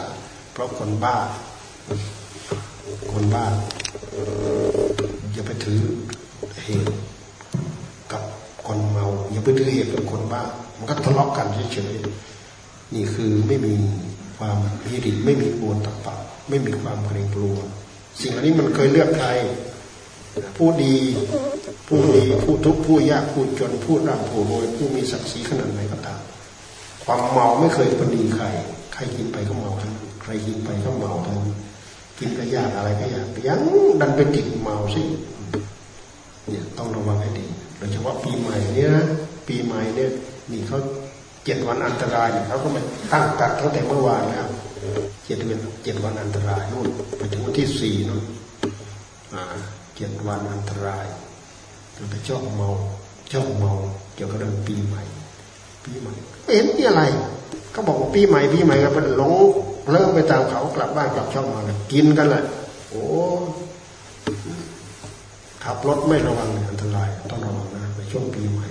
S1: เพราะคนบ้า คนบ้าอย่าไปถือเหตุ อย่าไปถือเหตุกับคนบ้า มันก็ทะเลาะกันเฉยๆนี่คือไม่มีความพิริไม่มีกวนตะปะไม่มีความเกรงกลัว สิ่งเหล่านี้มันเคยเลือกใครผู้ดีผู้ดีผู้ทุกข์ผู้ยากผู้จนผู้ร่ำผู้รวยผู้มีศักดิ์ศรีขนาดไหนก็ตามความเมาไม่เคยปดีใคร ใครกินไปก็เมาทั้งใครกินไปก็เมาทั้งกินก็ยากอะไรก็ยากยังดันไปติดเมาสิเนี่ยต้องระวังให้ดี โดยเฉพาะปีใหม่เนี่ยนะปีใหม่เนี่ยนี่เขาเจ็ดวันอันตรายเขาก็มาตั้งกัดตั้งแต่เมื่อวานแล้วเจ็ดวันเจ็ดวันอันตรายนู่นไปถึงวันที่สี่นู่นเจ็ดวันอันตรายเราไปชอบเมาชอบเมาเกี่ยวกับเรื่องปีใหม่ ปีใหม่เห็นมีอะไรก็บอกว่าปีใหม่ปีใหม่ก็เป็นหลงเริ่มไปตามเขากลับบ้านกลับช่องมากินกันแหละโอ้ ขับรถไม่ระวังอันตรายต้องระวังนะในช่วงปีใหม่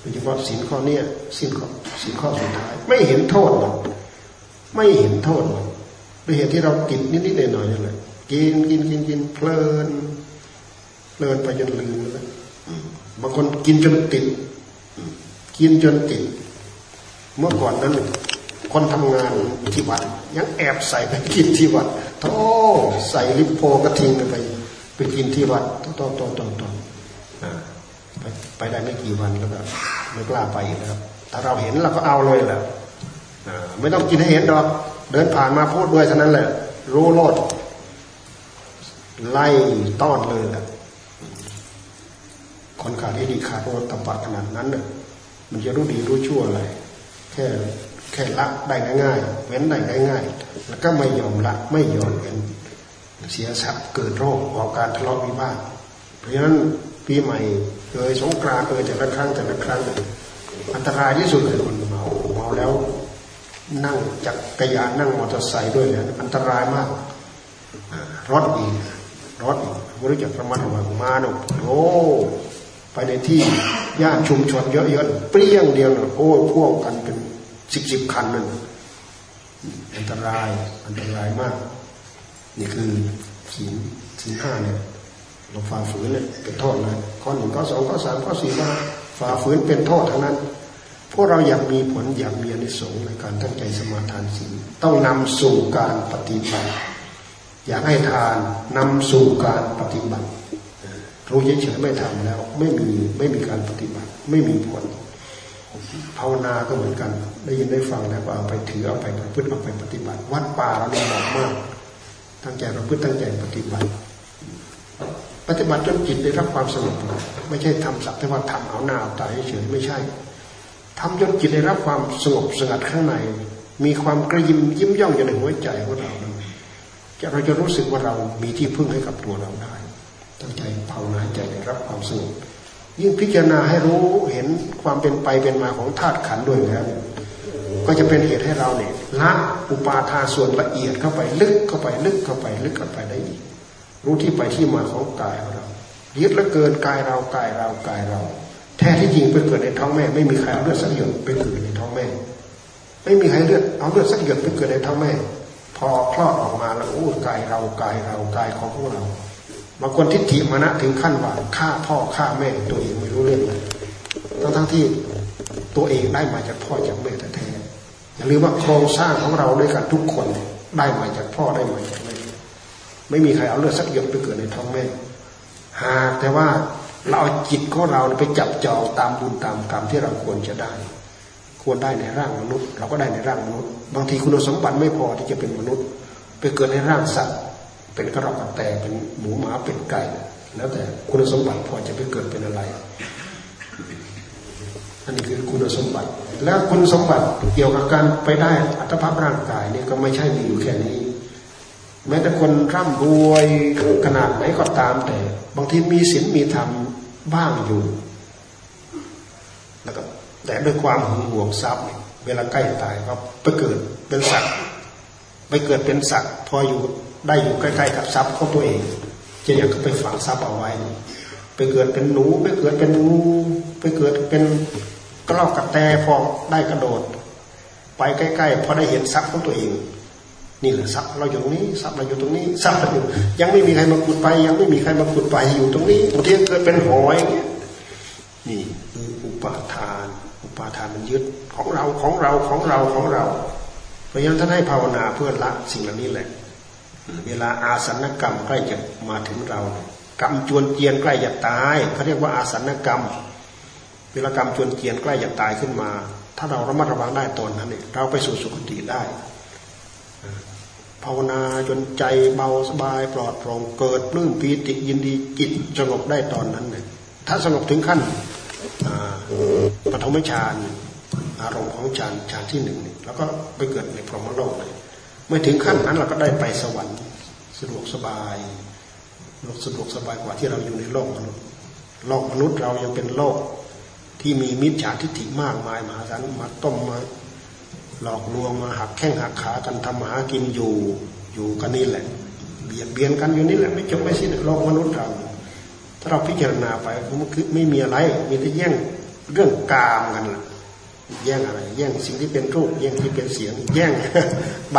S1: โดยเฉพาะสินข้อเนี้ยสินข้อสินข้อสุดท้าย ไม่เห็นโทษมันไม่เห็นโทษมันด้วยเหตุที่เรากินนิดๆหน่อยๆนั่นแหละกินกินกินกินเพลินเพลินไปจนลืมแล้วบางคนกินจนติดกินจนติด เมื่อก่อนนั้น คนทำงานที่วัดยังแอบใส่ไปกินที่วัดโธ่ใส่ลิปโพกระทิงไป ไปกินที่วัดต่อต่อต่อต่อต่อไปไปได้ไม่กี่วันแล้วก็ไม่กล้าไปอีกแล้วถ้าเราเห็นเราก็เอาเลยแหละไม่ต้องกินให้เห็นดอก เดินผ่านมาพูดด้วยเท่านั้นแหละ รู้โลด ไล่ต้อนเลยแหละคนขาดที่ดีขาดโอตปะขนาดนั้นเนี่ยมันจะรู้ดีรู้ชั่วอะไร แค่แค่ละได้ง่ายๆเว้นได้ง่ายๆแล้วก็ไม่ยอมละ ไม่ยอมเว้น เสียทรัพย์เกิดโรคออกการทะเลาะวิวาทเพราะฉะนั้นปีใหม่เอยสงกรานต์เอยแต่ละครั้งแต่ละครั้งอันตรายที่สุดคือคนเมาเมาแล้ว นั่งจักรยานนั่งมอเตอร์ไซค์ด้วยเนี่ยอันตรายมากรถอีกรถอีกไม่รู้จักประมาณว่ามาเนาะโอ้ไปในที่ย่านชุมชนเยอะๆเปรี้ยงเดียวนะโอ้พวกกันเป็นสิบสิบคันนั่นอันตรายอันตรายมาก นี่คือศีลศีลห้าเนี่ยเราฝ่าฝืนเนี่ยเป็นโทษนะข้อหนึ่งข้อสองข้อสามข้อสี่ข้อฝ่าฝืนเป็นโทษทั้งนั้น พวกเราอยากมีผลอยากมีอนิสงส์ในการตั้งใจสมาทานศีลต้องนำสู่การปฏิบัติ อยากให้ทานนำสู่การปฏิบัติรู้เฉยๆไม่ทำแล้ว ไม่มีไม่มีการปฏิบัติ ไม่มีผลภาวนาก็เหมือนกัน ได้ยินได้ฟังแล้วก็เอาไปถือเอาไปประพฤติเอาไปปฏิบัติ วัดป่าเราเนี่ยบอกมาก ตั้งใจประพฤติตั้งใจปฏิบัติ ปฏิบัติจนจิตได้รับความสงบไม่ใช่ทำสักแต่ว่าทำเอาหน้าเอาตาเฉยไม่ใช่ทำจนจิตได้รับความสงบสงัดข้างใน มีความกระยิมยิ้มย่องอยู่ในหัวใจของเราจะเราจะรู้สึกว่าเรามีที่พึ่งให้กับตัวเราได้ ตั้งใจภาวนาใจได้รับความสงบยิ่งพิจารณาให้รู้เห็นความเป็นไปเป็นมาของธาตุขันด้วยแล้ว ก็จะเป็นเหตุให้เราเนี่ยละอุปาทานส่วนละเอียดเข้าไปลึกเข้าไปลึกเข้าไปลึกเข้าไปได้อีก รู้ที่ไปที่มาของกายของเรายึดละเกินกายเรากายเรากายเรา แท้ที่จริงไปเกิดในท้องแม่ ไม่มีใครเอาเลือดสักหยดไปเกิดในท้องแม่ ไม่มีใครเลือดเอาเลือดสักหยดไปเกิดในท้องแม่ พอคลอดออกมาแล้วโอ้กายเรากายเรากายของพวกเราบางคนทิฏฐิมานะถึงขั้นว่าฆ่าพ่อฆ่าแม่ตัวเองไม่รู้เรื่องเลยทั้งทั้งที่ตัวเองได้มาจากพ่อจากแม่แท้ๆอว่าโครงสร้างของเราด้วยกันทุกคนได้มาจากพ่อได้มาจากแม่ไม่มีใครเอาเลือดสักหยดไปเกิดในท้องแม่หากแต่ว่าเราเอาจิตของเราไปจับจองตามบุญตามกรรมที่เราควรจะได้ ควรได้ในร่างมนุษย์ เราก็ได้ในร่างมนุษย์ บางทีคุณสมบัติไม่พอที่จะเป็นมนุษย์ ไปเกิดในร่างสัตว์ เป็นกระรอกกระแตเป็นหมูหมาเป็นไก่ แล้วแต่คุณสมบัติพอจะไปเกิดเป็นอะไรอันนี้คือคุณสมบัติ แล้วคุณสมบัติเกี่ยวกับการไปได้อัตภาพร่างกายเนี่ยก็ไม่ใช่มีอยู่แค่นี้ แม้แต่คนร่ำรวยขนาดไหนก็ตามแต่ บางทีมีศีลมีธรรมบ้างอยู่ แล้วก็แต่ด้วยความหึงหวงทรัพย์เวลาใกล้ตายก็ไปเกิดเป็นสัตว์ไปเกิดเป็นสัตว์พออยู่ได้อยู่ใกล้ๆกับทรัพย์ของตัวเองจะอยากไปฝังทรัพย์เอาไว้ ไปเกิดเป็นหนูไปเกิดเป็นงูไปเกิดเป็น กระรอกกระแตพอได้กระโดด ไปใกล้ๆพอได้เห็นทรัพย์ของตัวเอง นี่แหละทรัพย์เราอยู่ตรงนี้ทรัพย์เราอยู่ตรงนี้ทรัพย์เราอยู่ ยังไม่มีใครมาขุดไป ยังไม่มีใครมาขุดไปอยู่ตรงนี้บางทีเกิดเป็นหอยอย่างเงี้ยนี่คืออุปาทาน อุปาทานมันยึดของเราของเราของเราของเรา เพราะฉะนั้นท่านให้ภาวนาเพื่อละสิ่งเหล่านี้แหละ เวลาอาสนกรรมใกล้จะมาถึงเรา กรรมจวนเจียนใกล้จะตายเขาเรียกว่าอาสนกรรม เวลากรรมจวนเกียนใกล้จะตายขึ้นมา ถ้าเราระมัดระวังได้ตอนนั้นเนี่ยเราไปสู่สุคติได้ภาวนาจนใจเบาสบายปลอดโปร่งเกิดปลื้มปีติยินดีจิตสงบได้ตอนนั้นเนี่ยถ้าสงบถึงขั้นปฐมฌานอารมณ์ของฌานฌานที่หนึ่งแล้วก็ไปเกิดในพรหมโลกเลยเมื่อถึงขั้นนั้นเราก็ได้ไปสวรรค์สะดวกสบายสะดวกสบายกว่าที่เราอยู่ในโลกมนุษย์โลกมนุษย์เรายังเป็นโลก ที่มีมิจฉาทิฏฐิมากมายมหาศาลมาต้มมาหลอกลวงมาหักแข้งหักขากันทำหากินอยู่อยู่กันนี่แหละ เบียดเบียนกันอยู่นี่แหละไม่จบไม่สิ้นโลกมนุษย์เรา ถ้าเราพิจารณาไปมันคือไม่มีอะไรมีแต่แย่งเรื่องกามกันละแย่งอะไร แย่งสิ่งที่เป็นรูปแย่งที่เป็นเสียง แย่งใบ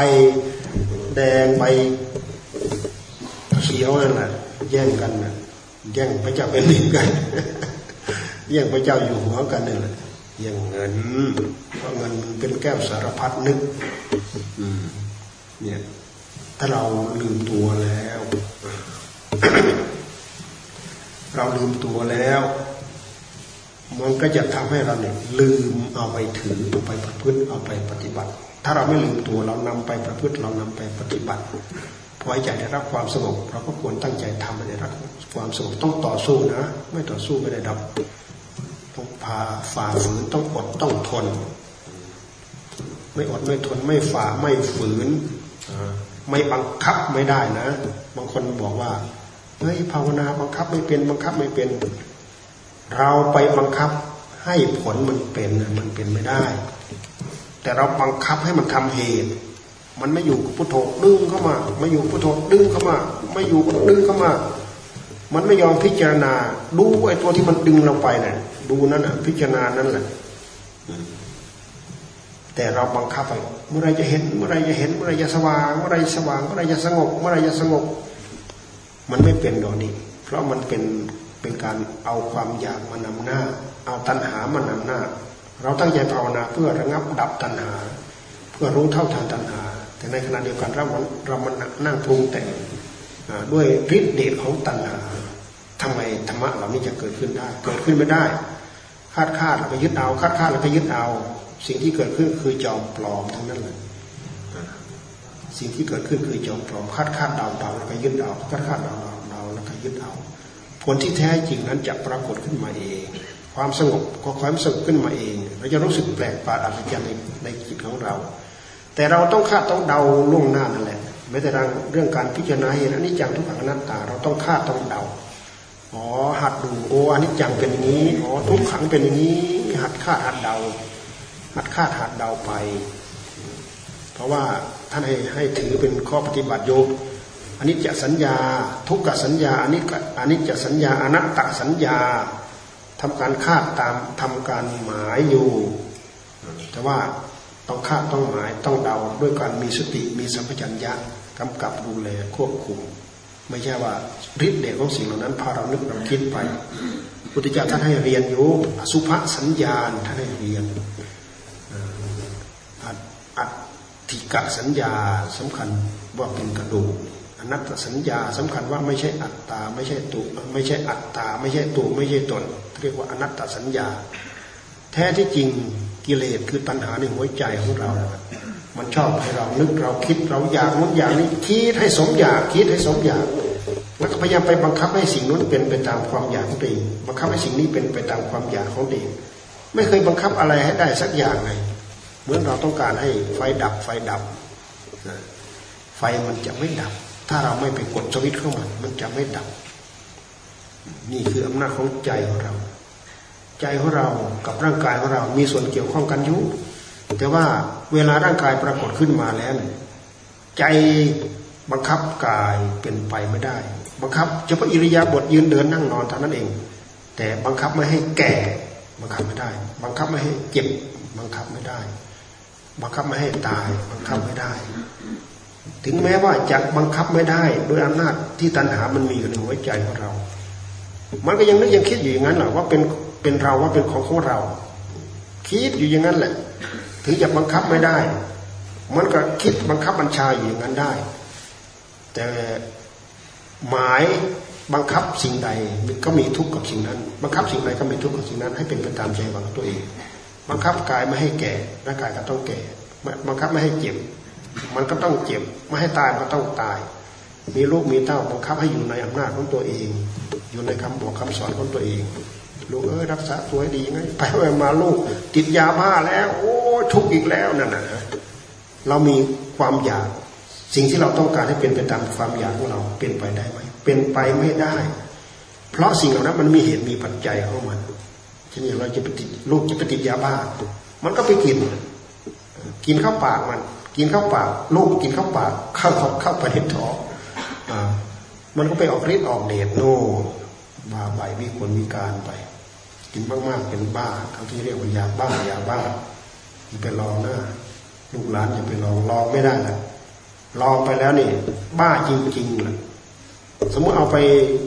S1: แดงใบเขียวนั่นแหละแย่งกันนะแย่งพระเจ้าเป็นดินกัน แย่งพระเจ้าอยู่หัวกันนี่แหละแย่งเงินเพราะเงินเป็นแก้วสารพัดนึกเนี่ยถ้าเราลืมตัวแล้ว เราลืมตัวแล้ว มันก็จะทำให้เราเนี่ย ลืมเอาไปถือเอาไปประพฤติเอาไปปฏิบัติ ถ้าเราไม่ลืมตัวเรานำไปประพฤติเรานำไปปฏิบัติพอใจได้รับความสงบเราก็ควรตั้งใจทำให้ได้รับความสงบต้องต่อสู้นะ ไม่ต่อสู้ไม่ได้ดับ ต้องพาฝ่าฝืนต้องอดต้องทน ไม่อดไม่ทนไม่ฝ่าไม่ฝืนไม่บังคับไม่ได้นะ บางคนบอกว่าเฮ้ยภาวนาบังคับไม่เป็นบังคับไม่เป็น เราไปบังคับให้ผลมันเป็นมันเป็นไม่ได้ แต่เราบังคับให้มันทำเหตุ มันไม่อยู่พุทโธดึงเข้ามาไม่อยู่พุทโธดึงเข้ามา ไม่อยู่ดึงเข้ามา มันไม่ยอมพิจารณาดูไอ้ตัวที่มันดึงเราไปเนะ่ย ดูนั่นน่ะ พิจารณานั่นแหละแต่เราบังคับไปเมื่อไรจะเห็น เมื่อไรจะเห็น เมื่อไรจะสว่าง เมื่อไรสว่าง เมื่อไรจะสงบ เมื่อไรจะสงบ มันไม่เป็นดอกนี้ เพราะมันเป็นเป็นการเอาความอยากมานำหน้า เอาตัณหามานำหน้า เราตั้งใจภาวนาเพื่อระงับดับตัณหา เพื่อรู้เท่าทันตัณหา แต่ในขณะเดียวกันเราเรามันนั่งปรุงแต่งด้วยฤทธิเดชของตัณหาทำไมธรรมะเหล่านี้จะเกิดขึ้นได้ เกิดขึ้นไม่ได้ คาดคาดแล้วก็ยึดเอาคาดคาดแล้วก็ยึดเอา สิ่งที่เกิดขึ้นคือจอมปลอมทั้งนั้นเลยสิ่งที่เกิดขึ้นคือจอมปลอมคาดคาดเดาเดาแล้วก็ยึดเอาคาดคาดเดาเดาเดาแล้วก็ยึดเอา ผลที่แท้จริงนั้นจะปรากฏขึ้นมาเอง ความสงบก็ความสงบขึ้นมาเอง เราจะรู้สึกแปลกประหลาดอัศจในในจิตของเรา แต่เราต้องคาดต้องเดาล่วงหน้านั่นแหละไม่แต่เรื่องการพิจารณาเห็นอนิจจังทุกขังอนัตตา เราต้องคาดต้องเดา อ๋อหัดดูโอ้อันนี้จังเป็นอย่างนี้อ๋อทุกขังเป็นอย่างนี้ หัดคาดหัดเดา หัดคาดหัดเดาไป เพราะว่าท่านให้ให้ถือเป็นข้อปฏิบัติโยกอันนี้จะสัญญา ทุกขสัญญาอันนี้อันนี้จะสัญญาอนัตตสัญญาทำการคาดตามทำการหมายอยู่แต่ว่าต้องคาดต้องหมายต้องเดาด้วยการมีสติมีสัมปชัญญะกำกับดูแลควบคุม ไม่ใช่ว่าฤทธิ์เดชของสิ่งเหล่านั้นพาเรานึกเราคิดไปพุทธเจ้าท่านให้เรียนอยู่สุภสัญญาณท่านให้เรียนอัติกะสัญญาสำคัญว่าเป็นกระดูกอนัตตสัญญาสำคัญว่าไม่ใช่อัตตาไม่ใช่ตุไม่ใช่อัตตา ไม่ใช่ตุไม่ใช่ตน เรียกว่าอนัตตสัญญา แท้ที่จริงกิเลสคือตัณหาในหัวใจของเรา มันชอบให้เรานึกเราคิดเราอยากนู้นอยางนี้คิดให้สมอยากคิดให้สมอยากแล้วก็พยายามไปบังคับให้สิ่งนู้นเป็นไปตามความอยากของตัวเองบังคับให้สิ่งนี้เป็นไปตามความอยากของตัวเองไม่เคยบังคับอะไรให้ได้สักอย่างเลยเหมือนเราต้องการให้ไฟดับไฟดับไฟมันจะไม่ดับ ถ้าเราไม่ไปกดสวิตช์เข้ามันมันจะไม่ดับ นี่คืออำนาจของใจของเรา ใจของเรากับร่างกายของเรา มีส่วนเกี่ยวข้องกันอยู่ แต่ว่าเวลาร่างกายปรากฏขึ้นมาแล้วใจบังคับกายเป็นไปไม่ได้ บังคับเฉพาะอิริยาบถยืนเดินนั่งนอนเท่านั้นเอง แต่บังคับไม่ให้แก่ บังคับไม่ได้ บังคับไม่ให้เจ็บ บังคับไม่ได้ บังคับไม่ให้ตาย บังคับไม่ได้ ถึงแม้ว่าจะบังคับไม่ได้ด้วยอำนาจที่ตัณหามันมีอยู่ในหัวใจของเรา มันก็ยังนึกยังคิดอยู่อย่างนั้นแหละว่าเป็นเป็นเราว่าเป็นของของเรา คิดอยู่อย่างนั้นแหละ ถึงจะบังคับไม่ได้ มันก็คิดบังคับบัญชาอยู่อย่างนั้นได้ แต่หมายบังคับสิ่งใดก็มีทุกข์กับสิ่งนั้น บังคับสิ่งใดก็มีทุกข์กับสิ่งนั้น ให้เป็นไปตามใจหวังตัวเอง บังคับกายไม่ให้แก่ร่างกายก็ต้องแก่ บังคับไม่ให้เจ็บ มันก็ต้องเจ็บ ไม่ให้ตายมันก็ต้องตาย มีลูกมีเต้าบังคับให้อยู่ในอำนาจของตัวเอง อยู่ในคำบอกคำสอนของตัวเอง ลูกเออรักษาสวยดีไงไปไปมาลูก ติดยาบ้าแล้ว โอ้ทุกข์อีกแล้วนั่นนะเรามีความอยาก สิ่งที่เราต้องการให้เป็นไปตามความอยากของเราเป็นไปได้ไหมเป็นไปไม่ได้ เพราะสิ่งเหล่านั้นมันมีเหตุมีปัจจัยของมันเช่นอย่างเราจะไปติดลูกจะไปติดยาบ้า มันก็ไปกิน กินข้าวปากมัน กินข้าวปากลูกกินข้าวปากเข้าเข้าไปในท้องมันก็ไปออกฤทธิ์ออกเดชโน่บาใบมีคนมีการไป กินมากๆเป็นบ้าเขาที่เรียกว่ายาบ้ายาบ้าอย่าไปลองนะลูกหลานอย่าไปลองลองไม่ได้นะลองไปแล้วนี่บ้าจริงๆเลยสมมุติเอาไป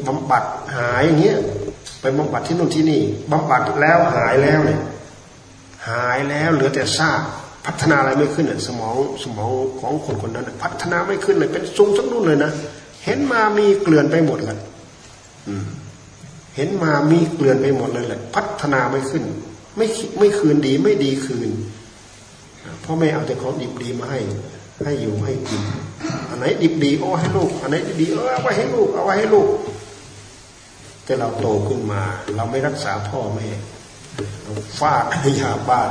S1: บำบัดหายอย่างเงี้ยไปบำบัดที่นู่นที่นี่บำบัดแล้วหายแล้วเนี่ยหายแล้วเหลือแต่ซากพัฒนาอะไรไม่ขึ้นเนี่ยสมองสมองของคนคนนั้นพัฒนาไม่ขึ้นเลยเป็นทรงสักนู่นเลยนะเห็นมามีเกลื่อนไปหมดเลยเห็นมามีเกลื่อนไปหมดเลยแหละ พัฒนาไม่ขึ้น ไม่ไม่คืนดีไม่ดีคืนพ่อแม่เอาแต่ของดีดีมาให้ ให้อยู่ให้กินอันไหนดิบดีโอ้ให้ลูกอันไหนดีเออเอาไว้ให้ลูกเอาไว้ให้ลูก แต่เราโตขึ้นมา เราไม่รักษาพ่อแม่ฟาดยาบ้า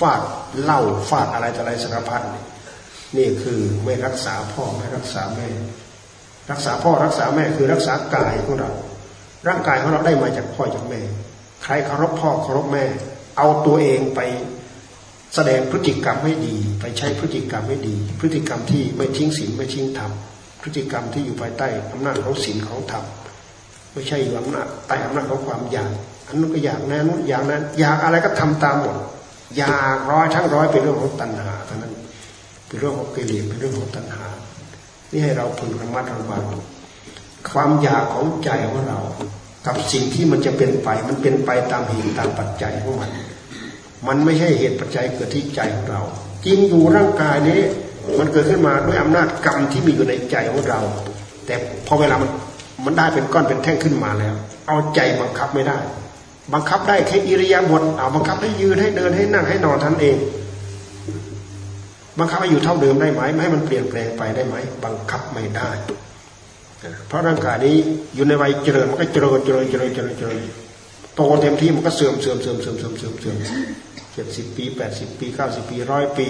S1: ฟาดเหล้าฟาดอะไรต่ออะไรสารพัดนี่คือไม่รักษาพ่อไม่รักษาแม่ รักษาพ่อรักษาแม่คือรักษากายของเรา ร่างกายของเราได้มาจากพ่อจากแม่ ใครเคารพพ่อเคารพแม่ เอาตัวเองไปแสดงพฤติกรรมไม่ดี ไปใช้พฤติกรรมไม่ดี พฤติกรรมที่ไม่ทิ้งศีลไม่ทิ้งธรรมพฤติกรรมที่อยู่ภายใต้อำนาจของศีลของธรรมไม่ใช่อยู่อำนาจใต้อำนาจของความอยากอันนู้นก็อยากนั้นนู้นอยากนั้นอยากอะไรก็ทำตามหมดอยากร้อยทั้งร้อยเป็นเรื่องของตัณหาเท่านั้นเป็นเรื่องของกิเลสเป็นเรื่องของตัณหา นี่ให้เราพึงระมัดระวัง ความอยากของใจของเรา กับสิ่งที่มันจะเป็นไป มันเป็นไปตามเหตุตามปัจจัยของมัน มันไม่ใช่เหตุปัจจัยเกิดที่ใจของเราจริงอยู่ร่างกายนี้ มันเกิดขึ้นมาด้วยอำนาจกรรมที่มีอยู่ในใจของเรา แต่พอเวลามันมันได้เป็นก้อนเป็นแท่งขึ้นมาแล้ว เอาใจบังคับไม่ได้ บังคับได้แค่อิริยาบถเอาบังคับให้ยืนให้เดินให้นั่งให้นอนท่านเอง บังคับให้อยู่เท่าเดิมได้ไหมไม่ให้มันเปลี่ยนแปลงไปได้ไหม บังคับไม่ได้ เพราะร่างกายนี้อยู่ในวัยเจริญมันก็เจริญเจริญเจริญเจริญเจริญโตเต็มที่มันก็เสื่อมเสื่อมเสื่อมเสื่อมเสื่อมเสื่อมเสื่อมเจ็ดสิบปีแปดสิบปีเก้าสิบปีร้อยปี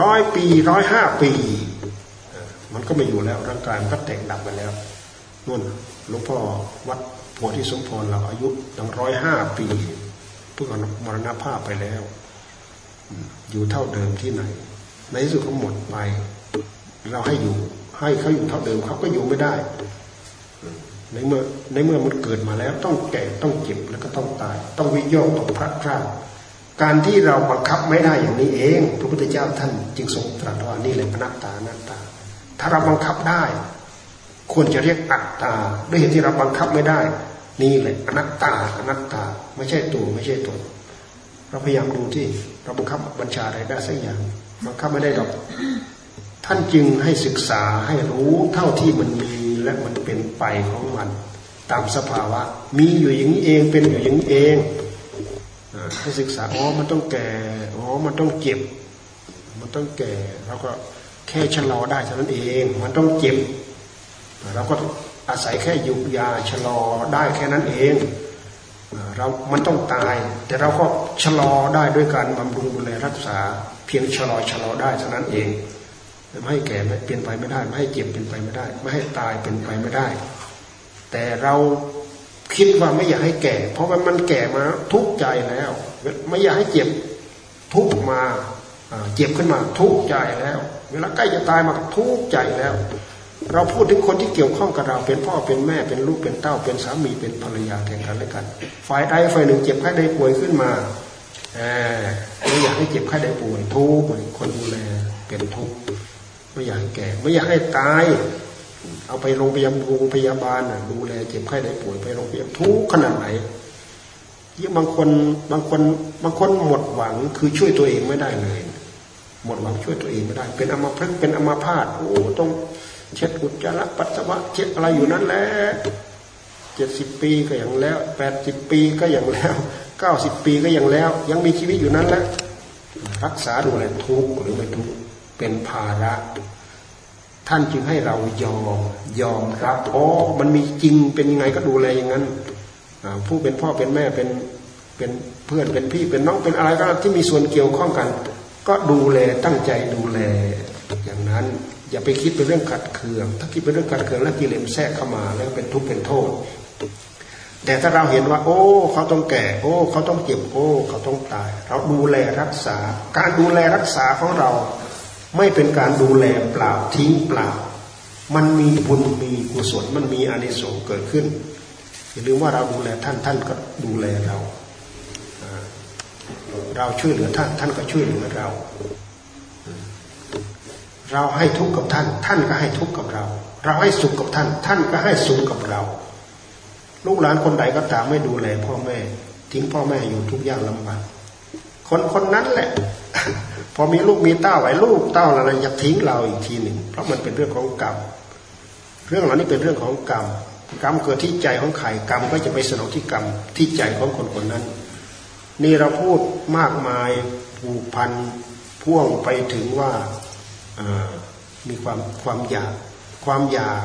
S1: ร้อยปีร้อยห้าปี มันก็ไม่อยู่แล้วร่างกายมันก็แตกดับไปแล้วนู่นหลวงพ่อวัดโพธิสมพรเราอายุตั้งร้อยห้าปีเพื่อมรณภาพไปแล้ว อยู่เท่าเดิมที่ไหน ในที่สุดเขหมดไป เราให้อยู่ ให้เขาอยู่เท่าเดิมเขาก็อยู่ไม่ได้ในเมื่อในเมื่อมันเกิดมาแล้วต้องแก่ต้องเจ็บแล้วก็ต้องตาย ต้องวิโยคต้องพลัดพรากการที่เราบังคับไม่ได้อย่างนี้เอง พระพุทธเจ้าท่านจึงทรงตรัสว่านี่เลยอนัตตาอนัตตา ถ้าเราบังคับได้ ควรจะเรียกอัตตา ด้วยเหตุที่เราบังคับไม่ได้ นี่แหละอนัตตาอนัตตา ไม่ใช่ตัวไม่ใช่ตนเราพยายามดูที่เราบังคับบัญชาอะไรได้สักอย่างบังคับไม่ได้หรอก ท่านจึงให้ศึกษาให้รู้เท่าที่มันมีและมันเป็นไปของมัน ตามสภาวะ มีอยู่อย่างนี้เองเป็นอยู่อย่างนี้เองให้ศึกษาอ๋อมันต้องแก่อ๋อมันต้องเจ็บ มันต้องแก่เราก็แค่ชะลอได้เท่านั้นเอง มันต้องเจ็บเราก็อาศัยแค่ยุกยาชะลอได้แค่นั้นเองเรา มันต้องตาย แต่เราก็ชะลอได้ด้วยการบำรุงดูแลรักษา เพียงชะลอชะลอได้เท่านั้นเอง ไม่ให้แก่เปลี่ยนไปไม่ได้ ไม่ให้เจ็บเป็นไปไม่ได้ ไม่ให้ตายเป็นไปไม่ได้ แต่เราคิดว่าไม่อยากให้แก่ เพราะว่ามันแก่มาทุกใจแล้ว ไม่อยากให้เจ็บทุกมาเจ็บขึ้นมาทุกใจแล้ว เวลาใกล้จะตายมาทุกใจแล้ว เราพูดถึงคนที่เกี่ยวข้องกับเราเป็นพ่อเป็นแม่เป็นลูกเป็นเต้า เป็นสามีเป็นภรรยาแข่งกันและกันฝ่ายใดฝ่ายหนึ่งเจ็บไข้ได้ป่วยขึ้นมาไม่อยากให้เจ็บไข้ได้ป่วยทุกคนดูแลเป็นทุกข์ ไม่อยากให้แก่ ไม่อยากให้ตาย เอาไปโรงพยาบาลโรงพยาบาลดูแลเจ็บไข้ได้ป่วยไปโรงพยาบาลทุกขนาดไหนยิ่งบางคนบางคนบางคนหมดหวังคือช่วยตัวเองไม่ได้เลย หมดหวังช่วยตัวเองไม่ได้ เป็นอมพฤกเป็นอมพาตโอ้ต้องเช็ดอุจจาระปัสสาวะเช็ดอะไรอยู่นั่นแหละเจ็ดสิบปีก็อย่างแล้วแปดสิบปีก็อย่างแล้วเก้าสิบปีก็อย่างแล้ว ยังมีชีวิตอยู่นั้นแล้วรักษาดูแลทุกหรือไม่ทุก เป็นภาระ ท่านจึงให้เรายอมยอมรับโอ้มันมีจริงเป็นยังไงก็ดูแลอย่างนั้นผู้เป็นพ่อเป็นแม่เป็นเป็นเพื่อนเป็นพี่เป็นน้องเป็นอะไรก็ที่มีส่วนเกี่ยวข้องกัน ก็ดูแลตั้งใจดูแล อย่างนั้น อย่าไปคิดเป็นเรื่องขัดเคือง ถ้าคิดเป็นเรื่องขัดเคืองแล้วกิเลสแทรกเข้ามาแล้วเป็นทุกข์เป็นโทษแต่ถ้าเราเห็นว่า โอ้ เขาต้องแก่ โอ้ เขาต้องเจ็บโอ้ เขาต้องตาย เราดูแลรักษา การดูแลรักษาของเรา ไม่เป็นการดูแลเปล่าทิ้งเปล่า มันมีบุญมีกุศลมันมีอานิสงส์เกิดขึ้นอย่าลืมว่าเราดูแลท่านท่านก็ดูแลเรา เราช่วยเหลือท่านท่านก็ช่วยเหลือเรา เราให้ทุกข์กับท่าน ท่านก็ให้ทุกข์กับเรา เราให้สุขกับท่าน ท่านก็ให้สุขกับเรา ลูกหลานคนใดก็ตามไม่ดูแลพ่อแม่ ทิ้งพ่อแม่อยู่ทุกอย่างลำบากคนคนนั้นแหละ พอมีลูกมีเต้าไอ้ลูกเต้าอะไรจะทิ้งเราอีกทีหนึ่งเพราะมันเป็นเรื่องของกรรมเรื่องเหล่านี้เป็นเรื่องของกรรมกรรมเกิดที่ใจของใครกรรมก็จะไปสนองที่กรรมที่ใจของคนคนนั้น นี่เราพูดมากมายผูกพันพ่วงไปถึงว่ามีความความอยากความอยาก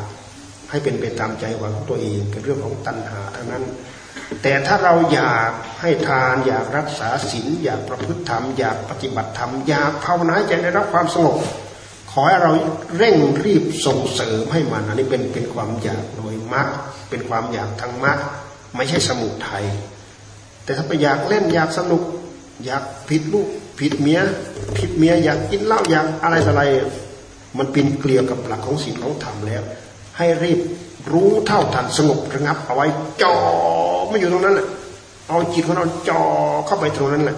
S1: ให้เป็นไปตามใจหวังตัวเองเป็นเรื่องของตัณหาทั้งนั้น แต่ถ้าเราอยากให้ทานอยากรักษาศีลอยากประพฤติธรรมอยากปฏิบัติธรรมอยากภาวนาจะได้รับความสงบขอให้เราเร่งรีบส่งเสริมให้มันอันนี้เป็นเป็นความอยากโดยมรรคเป็นความอยากทางมรรคไม่ใช่สมุทัยแต่ถ้าไปอยากเล่นอยากสนุก อยากผิดลูกผิดเมียผิดเมียอยากกินเหล้าอยากอะไรอะไร มันปีนเกลียวกับหลักของศีลของธรรมแล้ว ให้รีบรู้เท่าทันสงบระงับเอาไว้จ่อ ไม่อยู่ตรงนั้นแหละเอาจิตของเราจ่อเข้าไปตรงนั้นแหละ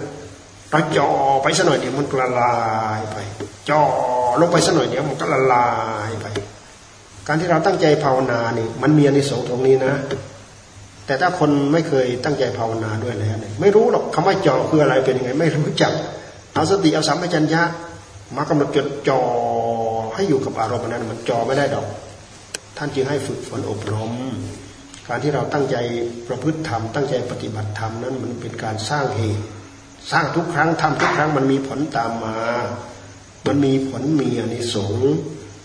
S1: เราจ่อไปสักหน่อยเดี๋ยวมันละลายไปจ่อลงไปสักหน่อยเดี๋ยวมันก็ละลายไป การที่เราตั้งใจภาวนานี่ มันมีอนิสงส์ตรงนี้นะ แต่ถ้าคนไม่เคยตั้งใจภาวนาด้วยแล้วเนี่ยไม่รู้หรอกคำว่าจ่อคืออะไรเป็นยังไง ไม่รู้จักเอาสติเอาสัมปชัญญะมากำหนดจดจ่อให้อยู่กับอารมณ์นั้นมันจ่อไม่ได้ดอก ท่านจึงให้ฝึกฝนอบรม การที่เราตั้งใจประพฤติธรรมตั้งใจปฏิบัติธรรมนั้นมันเป็นการสร้างเหตุ สร้างทุกครั้งทำทุกครั้งมันมีผลตามมา มันมีผลมีอนิสงส์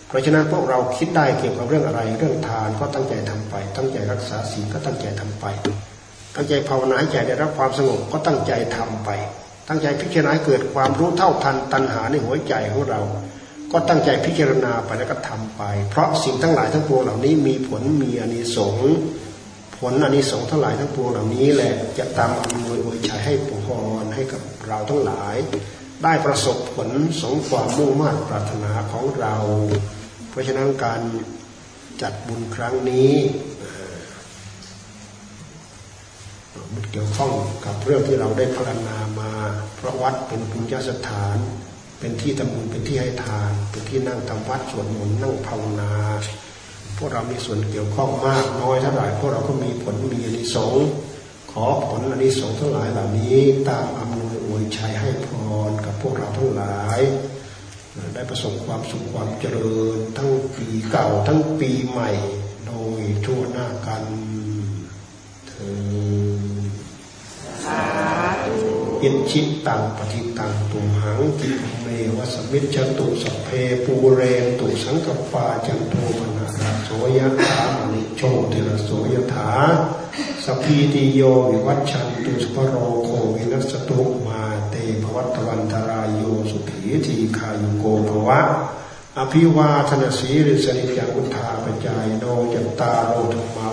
S1: เพราะฉะนั้นพวกเราคิดได้เกี่ยวกับเรื่องอะไร เรื่องทานก็ตั้งใจทำไป ตั้งใจรักษาศีลก็ตั้งใจทำไป ตั้งใจภาวนาให้ใจได้รับความสงบก็ตั้งใจทำไป ตั้งใจพิจารณาเกิดความรู้เท่าทันตัณหาในหัวใจของเรา ก็ตั้งใจพิจารณาไปแล้วก็ทำไป เพราะสิ่งทั้งหลายทั้งปวงเหล่านี้มีผลมีอนิสงส์ ผลอันนี้สงทั้งหลายทั้งปวงเหล่านี้แหละจะตามอำนวยอวยชัยให้ปุพรให้กับเราทั้งหลาย ได้ประสบผลสงความมุ่งมั่นปรารถนาของเรา เพราะฉะนั้นการจัดบุญครั้งนี้มันเกี่ยวข้องกับเรื่องที่เราได้พารณามา เพราะวัดเป็นบุญญาสถาน เป็นที่ทำบุญเป็นที่ให้ทาน เป็นที่นั่งทำวัดสวดมนต์นั่งภาวนา พวกเรามีส่วนเกี่ยวข้องมากน้อยเท่าไหร่พวกเราก็มีผลมีอนิสงส์ขอผลอนิสงส์ทั้งหลายเหล่านี้ ตามอำนวยอวยชัยให้พรกับพวกเราทั้งหลาย ได้ประสบความสุขความเจริญ ทั้งปีเก่าทั้งปีใหม่ โดยทั่วหน้ากันเทอญ อิจฉิตังปัตถิตังตุมหัง ขิปปะเม วะ สะมิชฌะตุ สัพเพปูเรนตุสังกัปปาจันโท ปัณณะระโส ยะถา มะณิโชติระโส ยะถา สัพพีติโยวิวัชชันตุสัพพะโรโควินัสสะตุมาเต ภะวัตวันตะราโยสุขีทีฆายุโก ภะวะ อภิวาทนาสีริสนิจังุทธาปจายโนจัตตาโรธรรมา